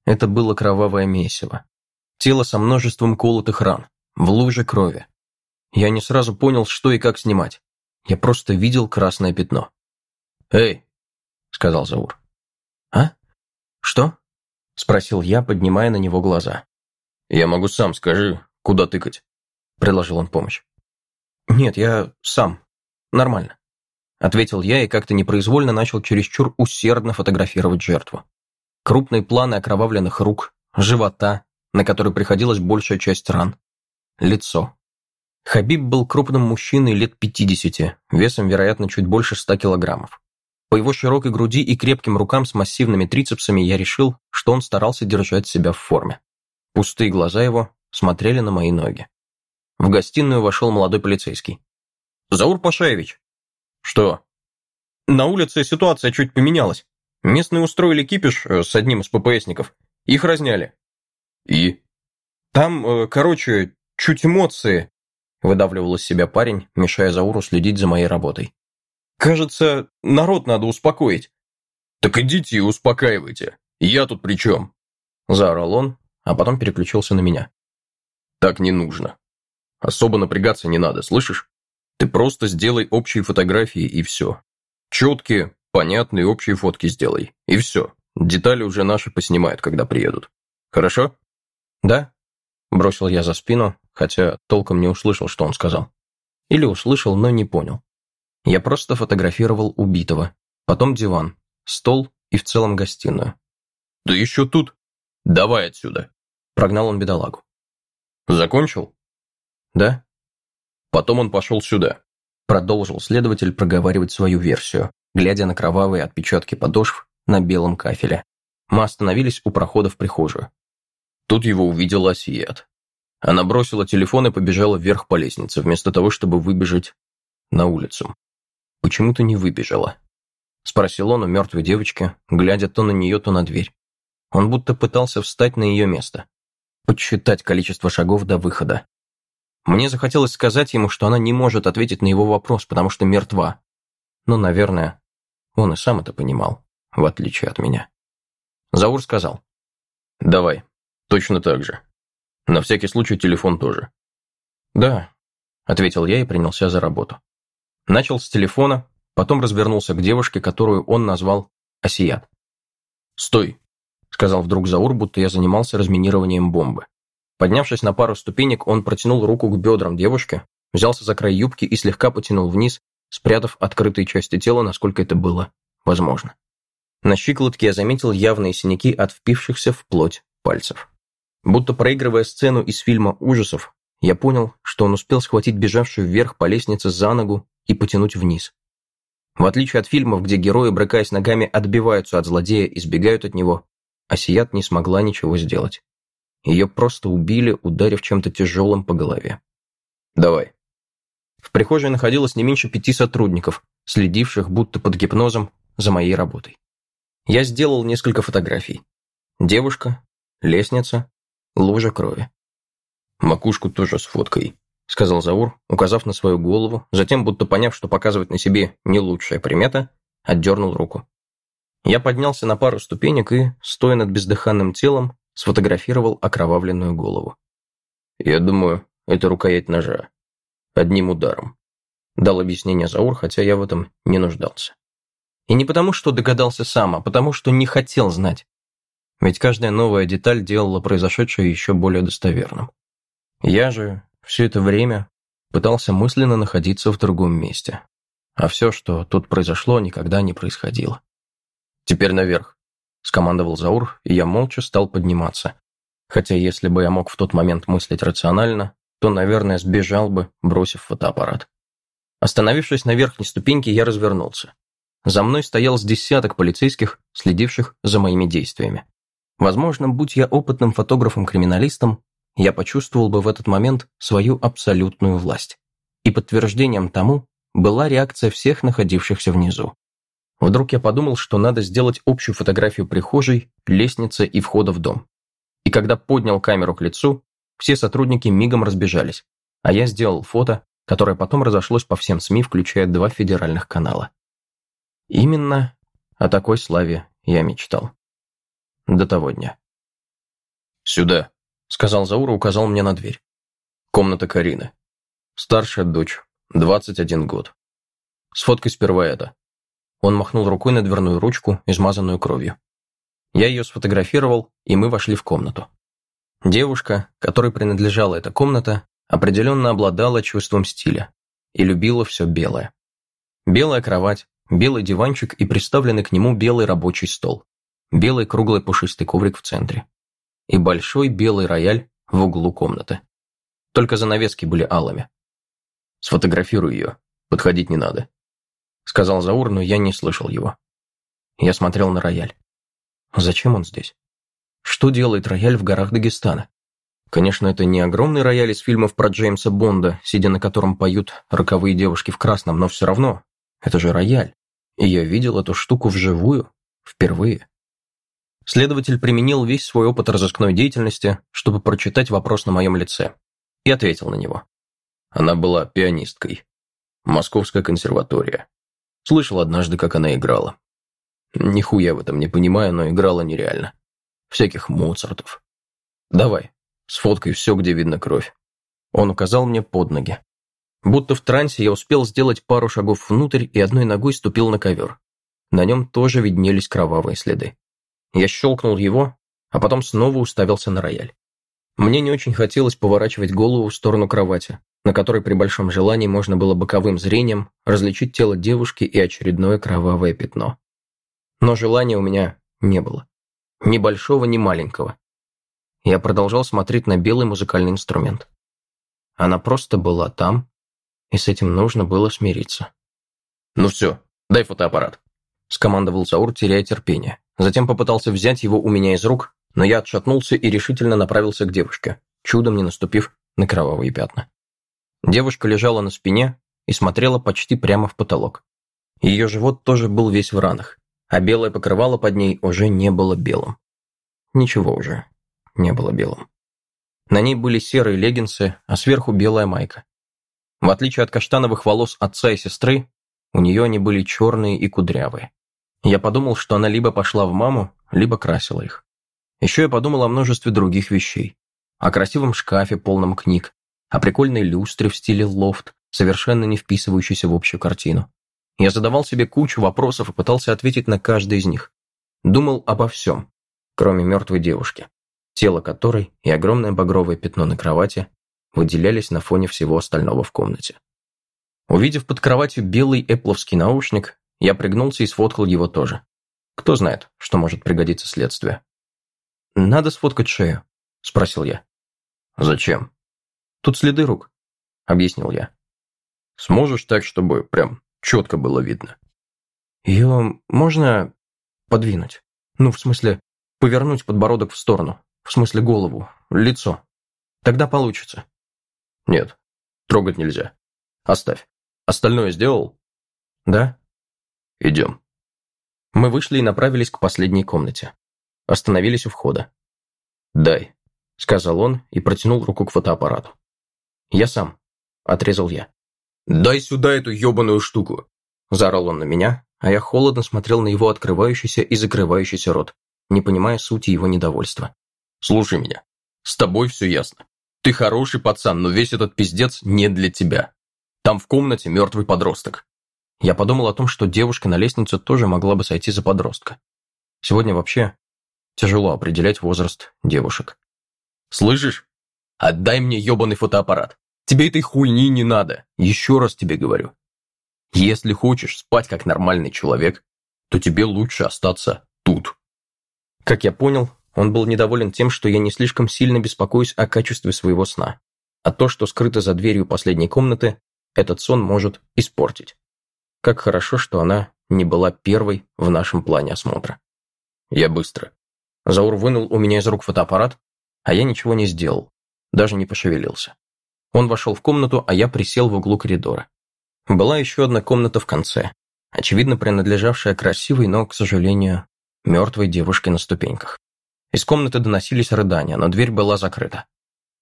Speaker 1: Это было кровавое месиво. Тело со множеством колотых ран, в луже крови. Я не сразу понял, что и как снимать. Я просто видел красное пятно.
Speaker 2: «Эй!» — сказал Заур.
Speaker 1: «А? Что?» — спросил я, поднимая на него глаза.
Speaker 2: «Я могу сам, скажи, куда тыкать?» — предложил он помощь.
Speaker 1: «Нет, я сам. Нормально», — ответил я и как-то непроизвольно начал чересчур усердно фотографировать жертву. Крупные планы окровавленных рук, живота, на который приходилась большая часть ран. Лицо. Хабиб был крупным мужчиной лет 50, весом, вероятно, чуть больше 100 килограммов. По его широкой груди и крепким рукам с массивными трицепсами я решил, что он старался держать себя в форме. Пустые глаза его смотрели на мои ноги. В гостиную вошел молодой полицейский. «Заур Пашаевич!»
Speaker 2: «Что?»
Speaker 1: «На улице ситуация чуть поменялась. Местные устроили кипиш э, с одним из ППСников. Их разняли».
Speaker 2: «И?»
Speaker 1: «Там, э, короче, чуть эмоции», выдавливал из себя парень, мешая Зауру следить за моей работой. «Кажется, народ надо успокоить».
Speaker 2: «Так идите и успокаивайте. Я тут при чем?»
Speaker 1: Заорал он, а потом переключился на меня.
Speaker 2: «Так не нужно. Особо напрягаться не надо, слышишь? Ты просто сделай общие фотографии и все. Четкие, понятные общие фотки сделай. И все. Детали уже наши поснимают, когда приедут. Хорошо?»
Speaker 1: «Да», – бросил я за спину, хотя толком не услышал, что он сказал. Или услышал, но не понял. Я просто фотографировал убитого, потом диван, стол и в целом гостиную.
Speaker 2: «Да еще тут!» «Давай отсюда!»
Speaker 1: Прогнал он бедолагу.
Speaker 2: «Закончил?»
Speaker 1: «Да».
Speaker 2: Потом он пошел сюда.
Speaker 1: Продолжил следователь проговаривать свою версию, глядя на кровавые отпечатки подошв на белом кафеле. Мы остановились у прохода в прихожую.
Speaker 2: Тут его увидела Асиет. Она бросила телефон и побежала вверх по лестнице, вместо того, чтобы выбежать на улицу.
Speaker 1: «Почему ты не выбежала?» Спросил он у мертвой девочки, глядя то на нее, то на дверь. Он будто пытался встать на ее место. Подсчитать количество шагов до выхода. Мне захотелось сказать ему, что она не может ответить на его вопрос, потому что мертва. Но, наверное, он и сам это понимал, в отличие от меня. Заур сказал.
Speaker 2: «Давай, точно так же. На всякий случай телефон тоже».
Speaker 1: «Да», — ответил я и принялся за работу. Начал с телефона, потом развернулся к девушке, которую он назвал Асият.
Speaker 2: «Стой!» сказал вдруг Заур, будто я занимался разминированием бомбы. Поднявшись на пару ступенек, он протянул руку к бедрам девушки, взялся за край юбки и слегка потянул вниз, спрятав открытые части тела, насколько это было возможно. На щиколотке я заметил явные синяки от впившихся в плоть пальцев. Будто проигрывая сцену из фильма ужасов, я понял, что он успел схватить бежавшую вверх по лестнице за ногу и потянуть вниз. В отличие от фильмов, где герои, брыкаясь ногами, отбиваются от злодея и сбегают от него, Асият не смогла ничего сделать.
Speaker 1: Ее просто убили, ударив чем-то тяжелым по голове.
Speaker 2: Давай.
Speaker 1: В прихожей находилось не меньше пяти сотрудников, следивших будто под гипнозом за моей работой. Я сделал несколько фотографий. Девушка, лестница, лужа крови.
Speaker 2: Макушку тоже с фоткой,
Speaker 1: сказал Заур, указав на свою голову, затем, будто поняв, что показывать на себе не лучшая примета, отдернул руку. Я поднялся на пару ступенек и, стоя над бездыханным телом, сфотографировал окровавленную голову.
Speaker 2: «Я думаю, это рукоять ножа. Одним ударом», —
Speaker 1: дал объяснение Заур, хотя я в этом не нуждался. И не потому, что догадался сам, а потому, что не хотел знать. Ведь каждая новая деталь делала произошедшее еще более достоверным. Я же все это время пытался мысленно находиться в другом месте. А все, что тут произошло, никогда не происходило.
Speaker 2: «Теперь наверх», — скомандовал Заур, и я молча стал подниматься. Хотя если бы я мог в тот момент мыслить рационально, то, наверное, сбежал бы, бросив фотоаппарат.
Speaker 1: Остановившись на верхней ступеньке, я развернулся. За мной стоял с десяток полицейских, следивших за моими действиями. Возможно, будь я опытным фотографом-криминалистом, я почувствовал бы в этот момент свою абсолютную власть. И подтверждением тому была реакция всех находившихся внизу. Вдруг я подумал, что надо сделать общую фотографию прихожей, лестницы и входа в дом. И когда поднял камеру к лицу, все сотрудники мигом разбежались, а я сделал фото, которое потом разошлось по всем СМИ, включая два федеральных канала. Именно о такой славе я мечтал. До того дня.
Speaker 2: «Сюда», — сказал Заура, указал мне на дверь. «Комната Карины. Старшая дочь, 21 год. Сфоткай сперва это».
Speaker 1: Он махнул рукой на дверную ручку, измазанную кровью. Я ее сфотографировал, и мы вошли в комнату. Девушка, которой принадлежала эта комната, определенно обладала чувством стиля и любила все белое. Белая кровать, белый диванчик и приставленный к нему белый рабочий стол, белый круглый пушистый коврик в центре и большой белый рояль в углу комнаты. Только занавески были алыми.
Speaker 2: «Сфотографируй ее, подходить не надо», —
Speaker 1: сказал Заур, но я не слышал его. Я смотрел на рояль. Зачем он здесь? Что делает рояль в горах Дагестана? Конечно, это не огромный рояль из фильмов про Джеймса Бонда, сидя на котором поют роковые девушки в красном, но все равно, это же рояль. И я видел эту штуку вживую, впервые. Следователь применил весь свой опыт разыскной деятельности, чтобы прочитать вопрос на моем лице, и ответил на него.
Speaker 2: Она была пианисткой. Московская консерватория. Слышал однажды, как она играла. Нихуя в этом не понимаю, но играла нереально. Всяких Моцартов. Давай, сфоткай все, где видно кровь.
Speaker 1: Он указал мне под ноги. Будто в трансе я успел сделать пару шагов внутрь и одной ногой ступил на ковер. На нем тоже виднелись кровавые следы. Я щелкнул его, а потом снова уставился на рояль. Мне не очень хотелось поворачивать голову в сторону кровати, на которой при большом желании можно было боковым зрением различить тело девушки и очередное кровавое пятно. Но желания у меня не было. Ни большого, ни маленького. Я продолжал смотреть на белый музыкальный инструмент. Она просто была там, и с этим нужно было смириться.
Speaker 2: «Ну все, дай фотоаппарат», — скомандовал Заур, теряя терпение.
Speaker 1: Затем попытался взять его у меня из рук, но я отшатнулся и решительно направился к девушке, чудом не наступив на кровавые пятна. Девушка лежала на спине и смотрела почти прямо в потолок. Ее живот тоже был весь в ранах, а белое покрывало под ней уже не было белым. Ничего уже не было белым. На ней были серые леггинсы, а сверху белая майка. В отличие от каштановых волос отца и сестры, у нее они были черные и кудрявые. Я подумал, что она либо пошла в маму, либо красила их. Еще я подумал о множестве других вещей. О красивом шкафе, полном книг, о прикольной люстре в стиле лофт, совершенно не вписывающейся в общую картину. Я задавал себе кучу вопросов и пытался ответить на каждый из них. Думал обо всем, кроме мертвой девушки, тело которой и огромное багровое пятно на кровати выделялись на фоне всего остального в комнате. Увидев под кроватью белый эпловский наушник, я пригнулся и сфоткал его тоже. Кто знает, что может пригодиться следствию. «Надо сфоткать шею», — спросил я.
Speaker 2: «Зачем?»
Speaker 1: «Тут следы рук», — объяснил я.
Speaker 2: «Сможешь так, чтобы прям четко было видно?»
Speaker 1: «Ее можно подвинуть? Ну, в смысле, повернуть подбородок в сторону, В смысле голову, лицо. Тогда получится.
Speaker 2: Нет, трогать нельзя. Оставь. Остальное сделал?
Speaker 1: Да?
Speaker 2: Идем.
Speaker 1: Мы вышли и направились к последней комнате. Остановились у входа.
Speaker 2: «Дай», —
Speaker 1: сказал он и протянул руку к фотоаппарату. «Я сам», — отрезал я.
Speaker 2: «Дай сюда эту ебаную штуку!»
Speaker 1: Заорал он на меня, а я холодно смотрел на его открывающийся и закрывающийся рот, не понимая сути его недовольства.
Speaker 2: «Слушай меня. С тобой все ясно. Ты хороший пацан, но весь этот пиздец не для тебя. Там в комнате мертвый подросток.
Speaker 1: Я подумал о том, что девушка на лестнице тоже могла бы сойти за подростка. Сегодня вообще тяжело определять возраст девушек.
Speaker 2: Слышишь? Отдай мне ебаный фотоаппарат. Тебе этой хуйни не надо. Еще раз тебе говорю. Если хочешь спать как нормальный человек, то тебе лучше остаться тут.
Speaker 1: Как я понял, он был недоволен тем, что я не слишком сильно беспокоюсь о качестве своего сна. А то, что скрыто за дверью последней комнаты, этот сон может испортить. Как хорошо, что она не была первой в нашем плане осмотра.
Speaker 2: Я быстро.
Speaker 1: Заур вынул у меня из рук фотоаппарат, а я ничего не сделал, даже не пошевелился. Он вошел в комнату, а я присел в углу коридора. Была еще одна комната в конце, очевидно принадлежавшая красивой, но, к сожалению, мертвой девушке на ступеньках. Из комнаты доносились рыдания, но дверь была закрыта.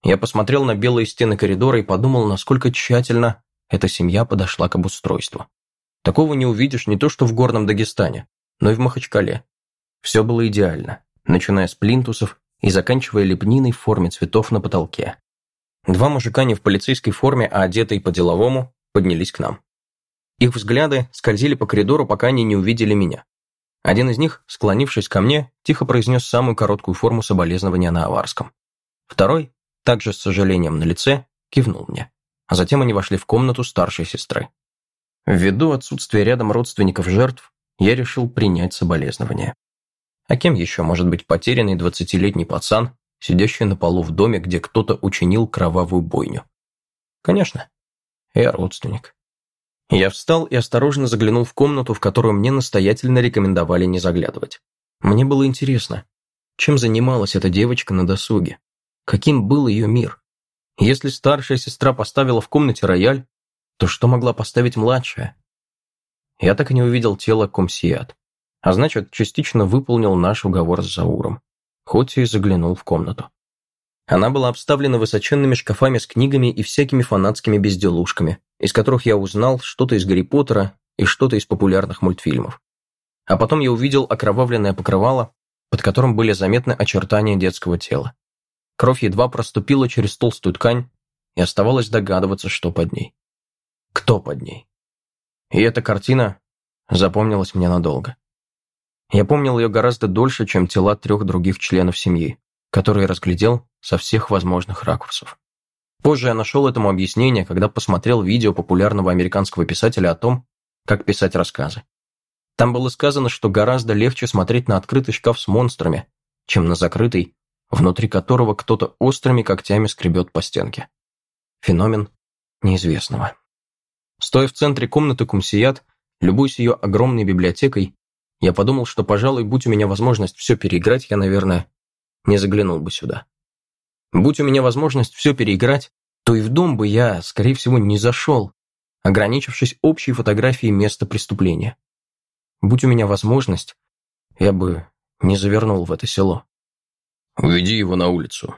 Speaker 1: Я посмотрел на белые стены коридора и подумал, насколько тщательно эта семья подошла к обустройству. Такого не увидишь не то что в горном Дагестане, но и в Махачкале. Все было идеально, начиная с плинтусов и заканчивая лепниной в форме цветов на потолке. Два мужика не в полицейской форме, а одетые по-деловому, поднялись к нам. Их взгляды скользили по коридору, пока они не увидели меня. Один из них, склонившись ко мне, тихо произнес самую короткую форму соболезнования на аварском. Второй, также с сожалением на лице, кивнул мне. А затем они вошли в комнату старшей сестры. Ввиду отсутствия рядом родственников жертв, я решил принять соболезнования. А кем еще может быть потерянный двадцатилетний пацан, сидящий на полу в доме, где кто-то учинил кровавую бойню? Конечно, я родственник. Я встал и осторожно заглянул в комнату, в которую мне настоятельно рекомендовали не заглядывать. Мне было интересно, чем занималась эта девочка на досуге? Каким был ее мир? Если старшая сестра поставила в комнате рояль, то что могла поставить младшая? Я так и не увидел тело Комсият, а значит, частично выполнил наш уговор с Зауром, хоть и заглянул в комнату. Она была обставлена высоченными шкафами с книгами и всякими фанатскими безделушками, из которых я узнал что-то из Гарри Поттера и что-то из популярных мультфильмов. А потом я увидел окровавленное покрывало, под которым были заметны очертания детского тела. Кровь едва проступила через толстую ткань, и оставалось догадываться, что под ней кто под ней. И эта картина запомнилась мне надолго. Я помнил ее гораздо дольше, чем тела трех других членов семьи, которые разглядел со всех возможных ракурсов. Позже я нашел этому объяснение, когда посмотрел видео популярного американского писателя о том, как писать рассказы. Там было сказано, что гораздо легче смотреть на открытый шкаф с монстрами, чем на закрытый, внутри которого кто-то острыми когтями скребет по стенке. Феномен неизвестного. Стоя в центре комнаты Кумсият, любуясь ее огромной библиотекой, я подумал, что, пожалуй, будь у меня возможность все переиграть, я, наверное, не заглянул бы сюда. Будь у меня возможность все переиграть, то и в дом бы я, скорее всего, не зашел, ограничившись общей фотографией места преступления. Будь у меня возможность, я бы не завернул в это село.
Speaker 2: «Уведи его на улицу,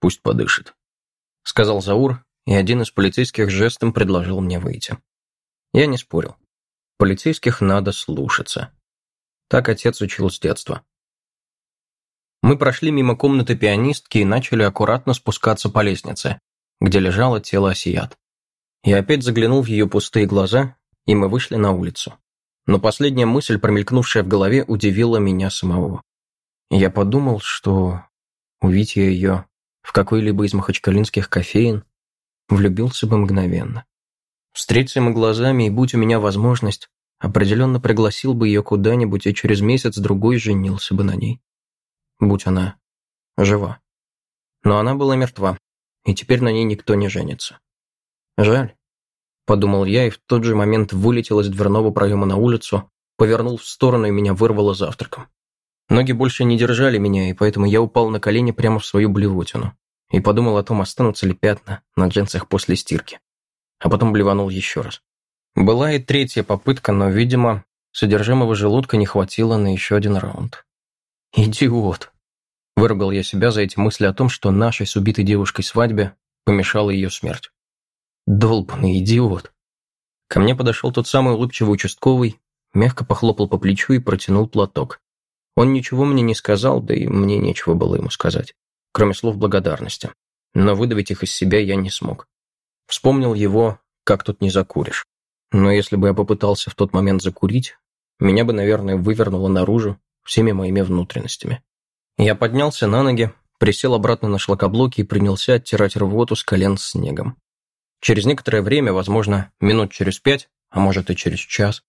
Speaker 2: пусть подышит», —
Speaker 1: сказал Заур, и один из полицейских жестом предложил мне выйти. Я не спорил. Полицейских надо слушаться. Так отец учил с детства. Мы прошли мимо комнаты пианистки и начали аккуратно спускаться по лестнице, где лежало тело Осият. Я опять заглянул в ее пустые глаза, и мы вышли на улицу. Но последняя мысль, промелькнувшая в голове, удивила меня самого. Я подумал, что увидеть я ее в какой-либо из махачкалинских кофеин влюбился бы мгновенно. Встреться мы глазами, и будь у меня возможность, определенно пригласил бы ее куда-нибудь и через месяц-другой женился бы на ней. Будь она жива. Но она была мертва, и теперь на ней никто не женится. Жаль. Подумал я, и в тот же момент вылетел из дверного проема на улицу, повернул в сторону и меня вырвало завтраком. Ноги больше не держали меня, и поэтому я упал на колени прямо в свою блевотину и подумал о том, останутся ли пятна на джинсах после стирки. А потом блеванул еще раз. Была и третья попытка, но, видимо, содержимого желудка не хватило на еще один раунд. «Идиот!» Выругал я себя за эти мысли о том, что нашей с убитой девушкой свадьбе помешала ее смерть. Долбанный идиот. Ко мне подошел тот самый улыбчивый участковый, мягко похлопал по плечу и протянул платок. Он ничего мне не сказал, да и мне нечего было ему сказать, кроме слов благодарности. Но выдавить их из себя я не смог. Вспомнил его, как тут не закуришь. Но если бы я попытался в тот момент закурить, меня бы, наверное, вывернуло наружу всеми моими внутренностями. Я поднялся на ноги, присел обратно на шлакоблоки и принялся оттирать рвоту с колен снегом. Через некоторое время, возможно, минут через пять, а может и через час,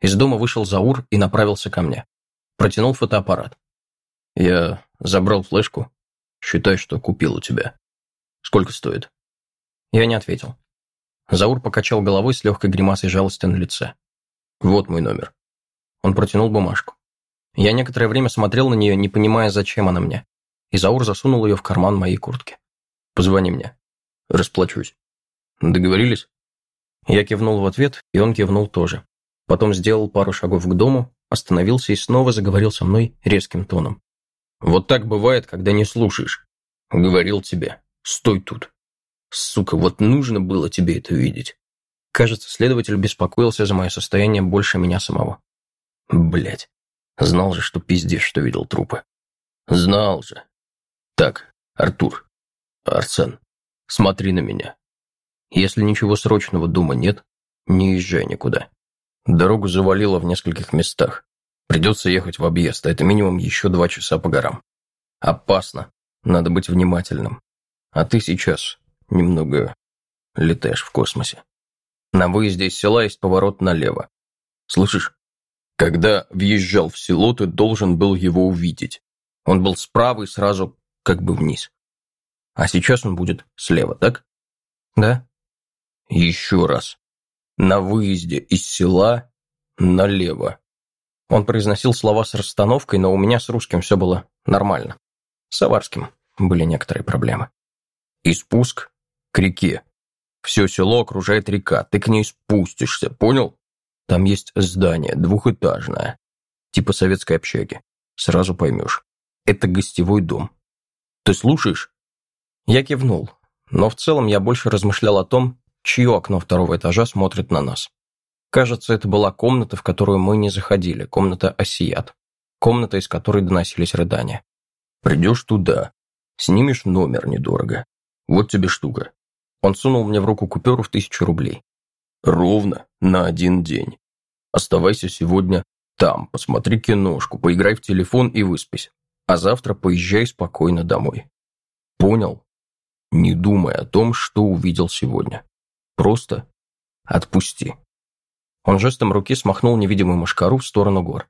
Speaker 1: из дома вышел Заур и направился ко мне. Протянул фотоаппарат. Я забрал флешку. Считай, что купил у тебя. Сколько стоит? Я не ответил. Заур покачал головой с легкой гримасой жалости на лице. Вот мой номер. Он протянул бумажку. Я некоторое время смотрел на нее, не понимая, зачем она мне. И Заур засунул ее в карман моей куртки. «Позвони мне. Расплачусь. Договорились?» Я кивнул в ответ, и он кивнул тоже. Потом сделал пару шагов к дому, остановился и снова заговорил со мной резким тоном. «Вот так бывает, когда не слушаешь. Говорил тебе. Стой тут. Сука, вот нужно было тебе это видеть». Кажется, следователь беспокоился за мое состояние больше меня самого. Блять. Знал же, что пиздец, что видел трупы. Знал же. Так, Артур, Арсен, смотри на меня. Если ничего срочного дома нет, не езжай никуда. Дорогу завалило в нескольких местах. Придется ехать в объезд, а это минимум еще два часа по горам. Опасно. Надо быть внимательным. А ты сейчас немного летаешь в космосе. На выезде из села есть поворот налево. Слышишь? Когда въезжал в село, ты должен был его увидеть. Он был справа и сразу как бы вниз. А сейчас он будет слева, так? Да. Еще раз. На выезде из села налево. Он произносил слова с расстановкой, но у меня с русским все было нормально. С аварским были некоторые проблемы. И спуск к реке. Все село окружает река, ты к ней спустишься, понял? Там есть здание, двухэтажное, типа советской общаги. Сразу поймешь. Это гостевой дом. Ты слушаешь?» Я кивнул, но в целом я больше размышлял о том, чье окно второго этажа смотрит на нас. Кажется, это была комната, в которую мы не заходили, комната Осият. Комната, из которой доносились рыдания. «Придешь туда, снимешь номер недорого. Вот тебе штука». Он сунул мне в руку купюру в тысячу рублей. Ровно на один день. Оставайся сегодня там, посмотри киношку, поиграй в телефон и выспись. А завтра поезжай спокойно домой. Понял? Не думай о том, что увидел сегодня. Просто отпусти. Он жестом руки смахнул невидимую мошкару в сторону гор.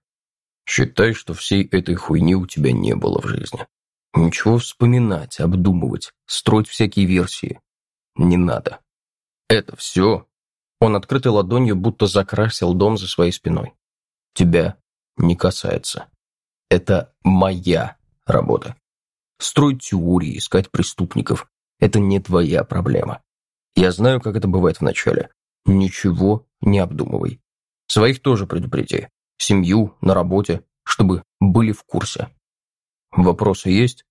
Speaker 1: Считай, что всей этой хуйни у тебя не было в жизни. Ничего вспоминать, обдумывать, строить всякие версии. Не надо. Это все он открытой ладонью будто закрасил дом за своей спиной. Тебя не касается. Это моя работа. Строить теории, искать преступников – это не твоя проблема. Я знаю, как это бывает вначале. Ничего не обдумывай. Своих тоже предупреди. Семью, на работе, чтобы были в курсе. Вопросы есть?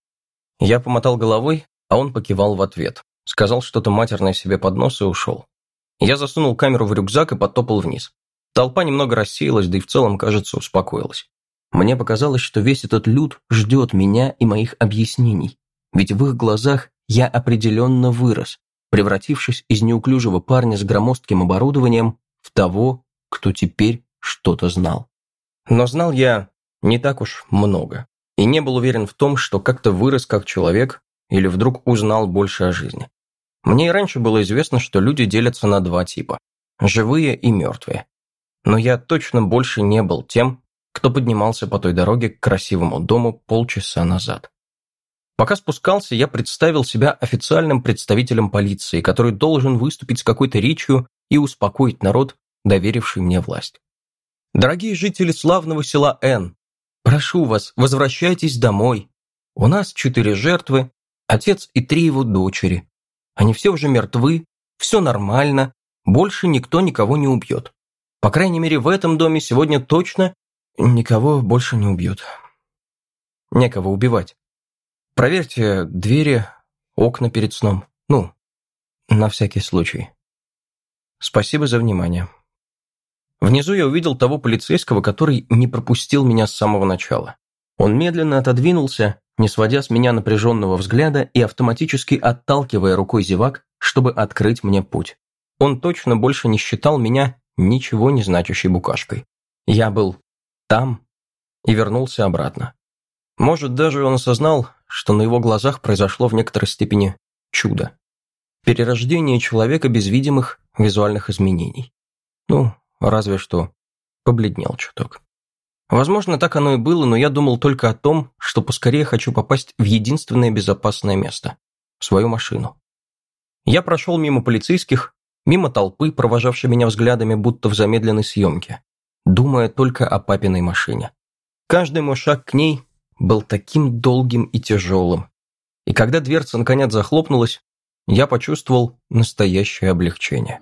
Speaker 1: Я помотал головой, а он покивал в ответ. Сказал что-то матерное себе под нос и ушел. Я засунул камеру в рюкзак и потопал вниз. Толпа немного рассеялась, да и в целом, кажется, успокоилась. Мне показалось, что весь этот люд ждет меня и моих объяснений. Ведь в их глазах я определенно вырос, превратившись из неуклюжего парня с громоздким оборудованием в того, кто теперь что-то знал. Но знал я не так уж много. И не был уверен в том, что как-то вырос как человек или вдруг узнал больше о жизни. Мне и раньше было известно, что люди делятся на два типа – живые и мертвые. Но я точно больше не был тем, кто поднимался по той дороге к красивому дому полчаса назад. Пока спускался, я представил себя официальным представителем полиции, который должен выступить с какой-то речью и успокоить народ, доверивший мне власть. Дорогие жители славного села Н, Прошу вас, возвращайтесь домой. У нас четыре жертвы, отец и три его дочери. Они все уже мертвы, все нормально, больше никто никого не убьет. По крайней мере, в этом доме сегодня точно никого больше не убьют. Некого убивать. Проверьте двери, окна перед сном. Ну, на всякий случай. Спасибо за внимание. Внизу я увидел того полицейского, который не пропустил меня с самого начала. Он медленно отодвинулся, не сводя с меня напряженного взгляда и автоматически отталкивая рукой зевак, чтобы открыть мне путь. Он точно больше не считал меня ничего не значащей букашкой. Я был там и вернулся обратно. Может, даже он осознал, что на его глазах произошло в некоторой степени чудо. Перерождение человека без видимых визуальных изменений. Ну, разве что побледнел чуток. Возможно, так оно и было, но я думал только о том, что поскорее хочу попасть в единственное безопасное место – в свою машину. Я прошел мимо полицейских, мимо толпы, провожавшей меня взглядами, будто в замедленной съемке, думая только о папиной машине. Каждый мой шаг к ней был таким долгим и тяжелым. И когда дверца наконец захлопнулась, я почувствовал настоящее облегчение.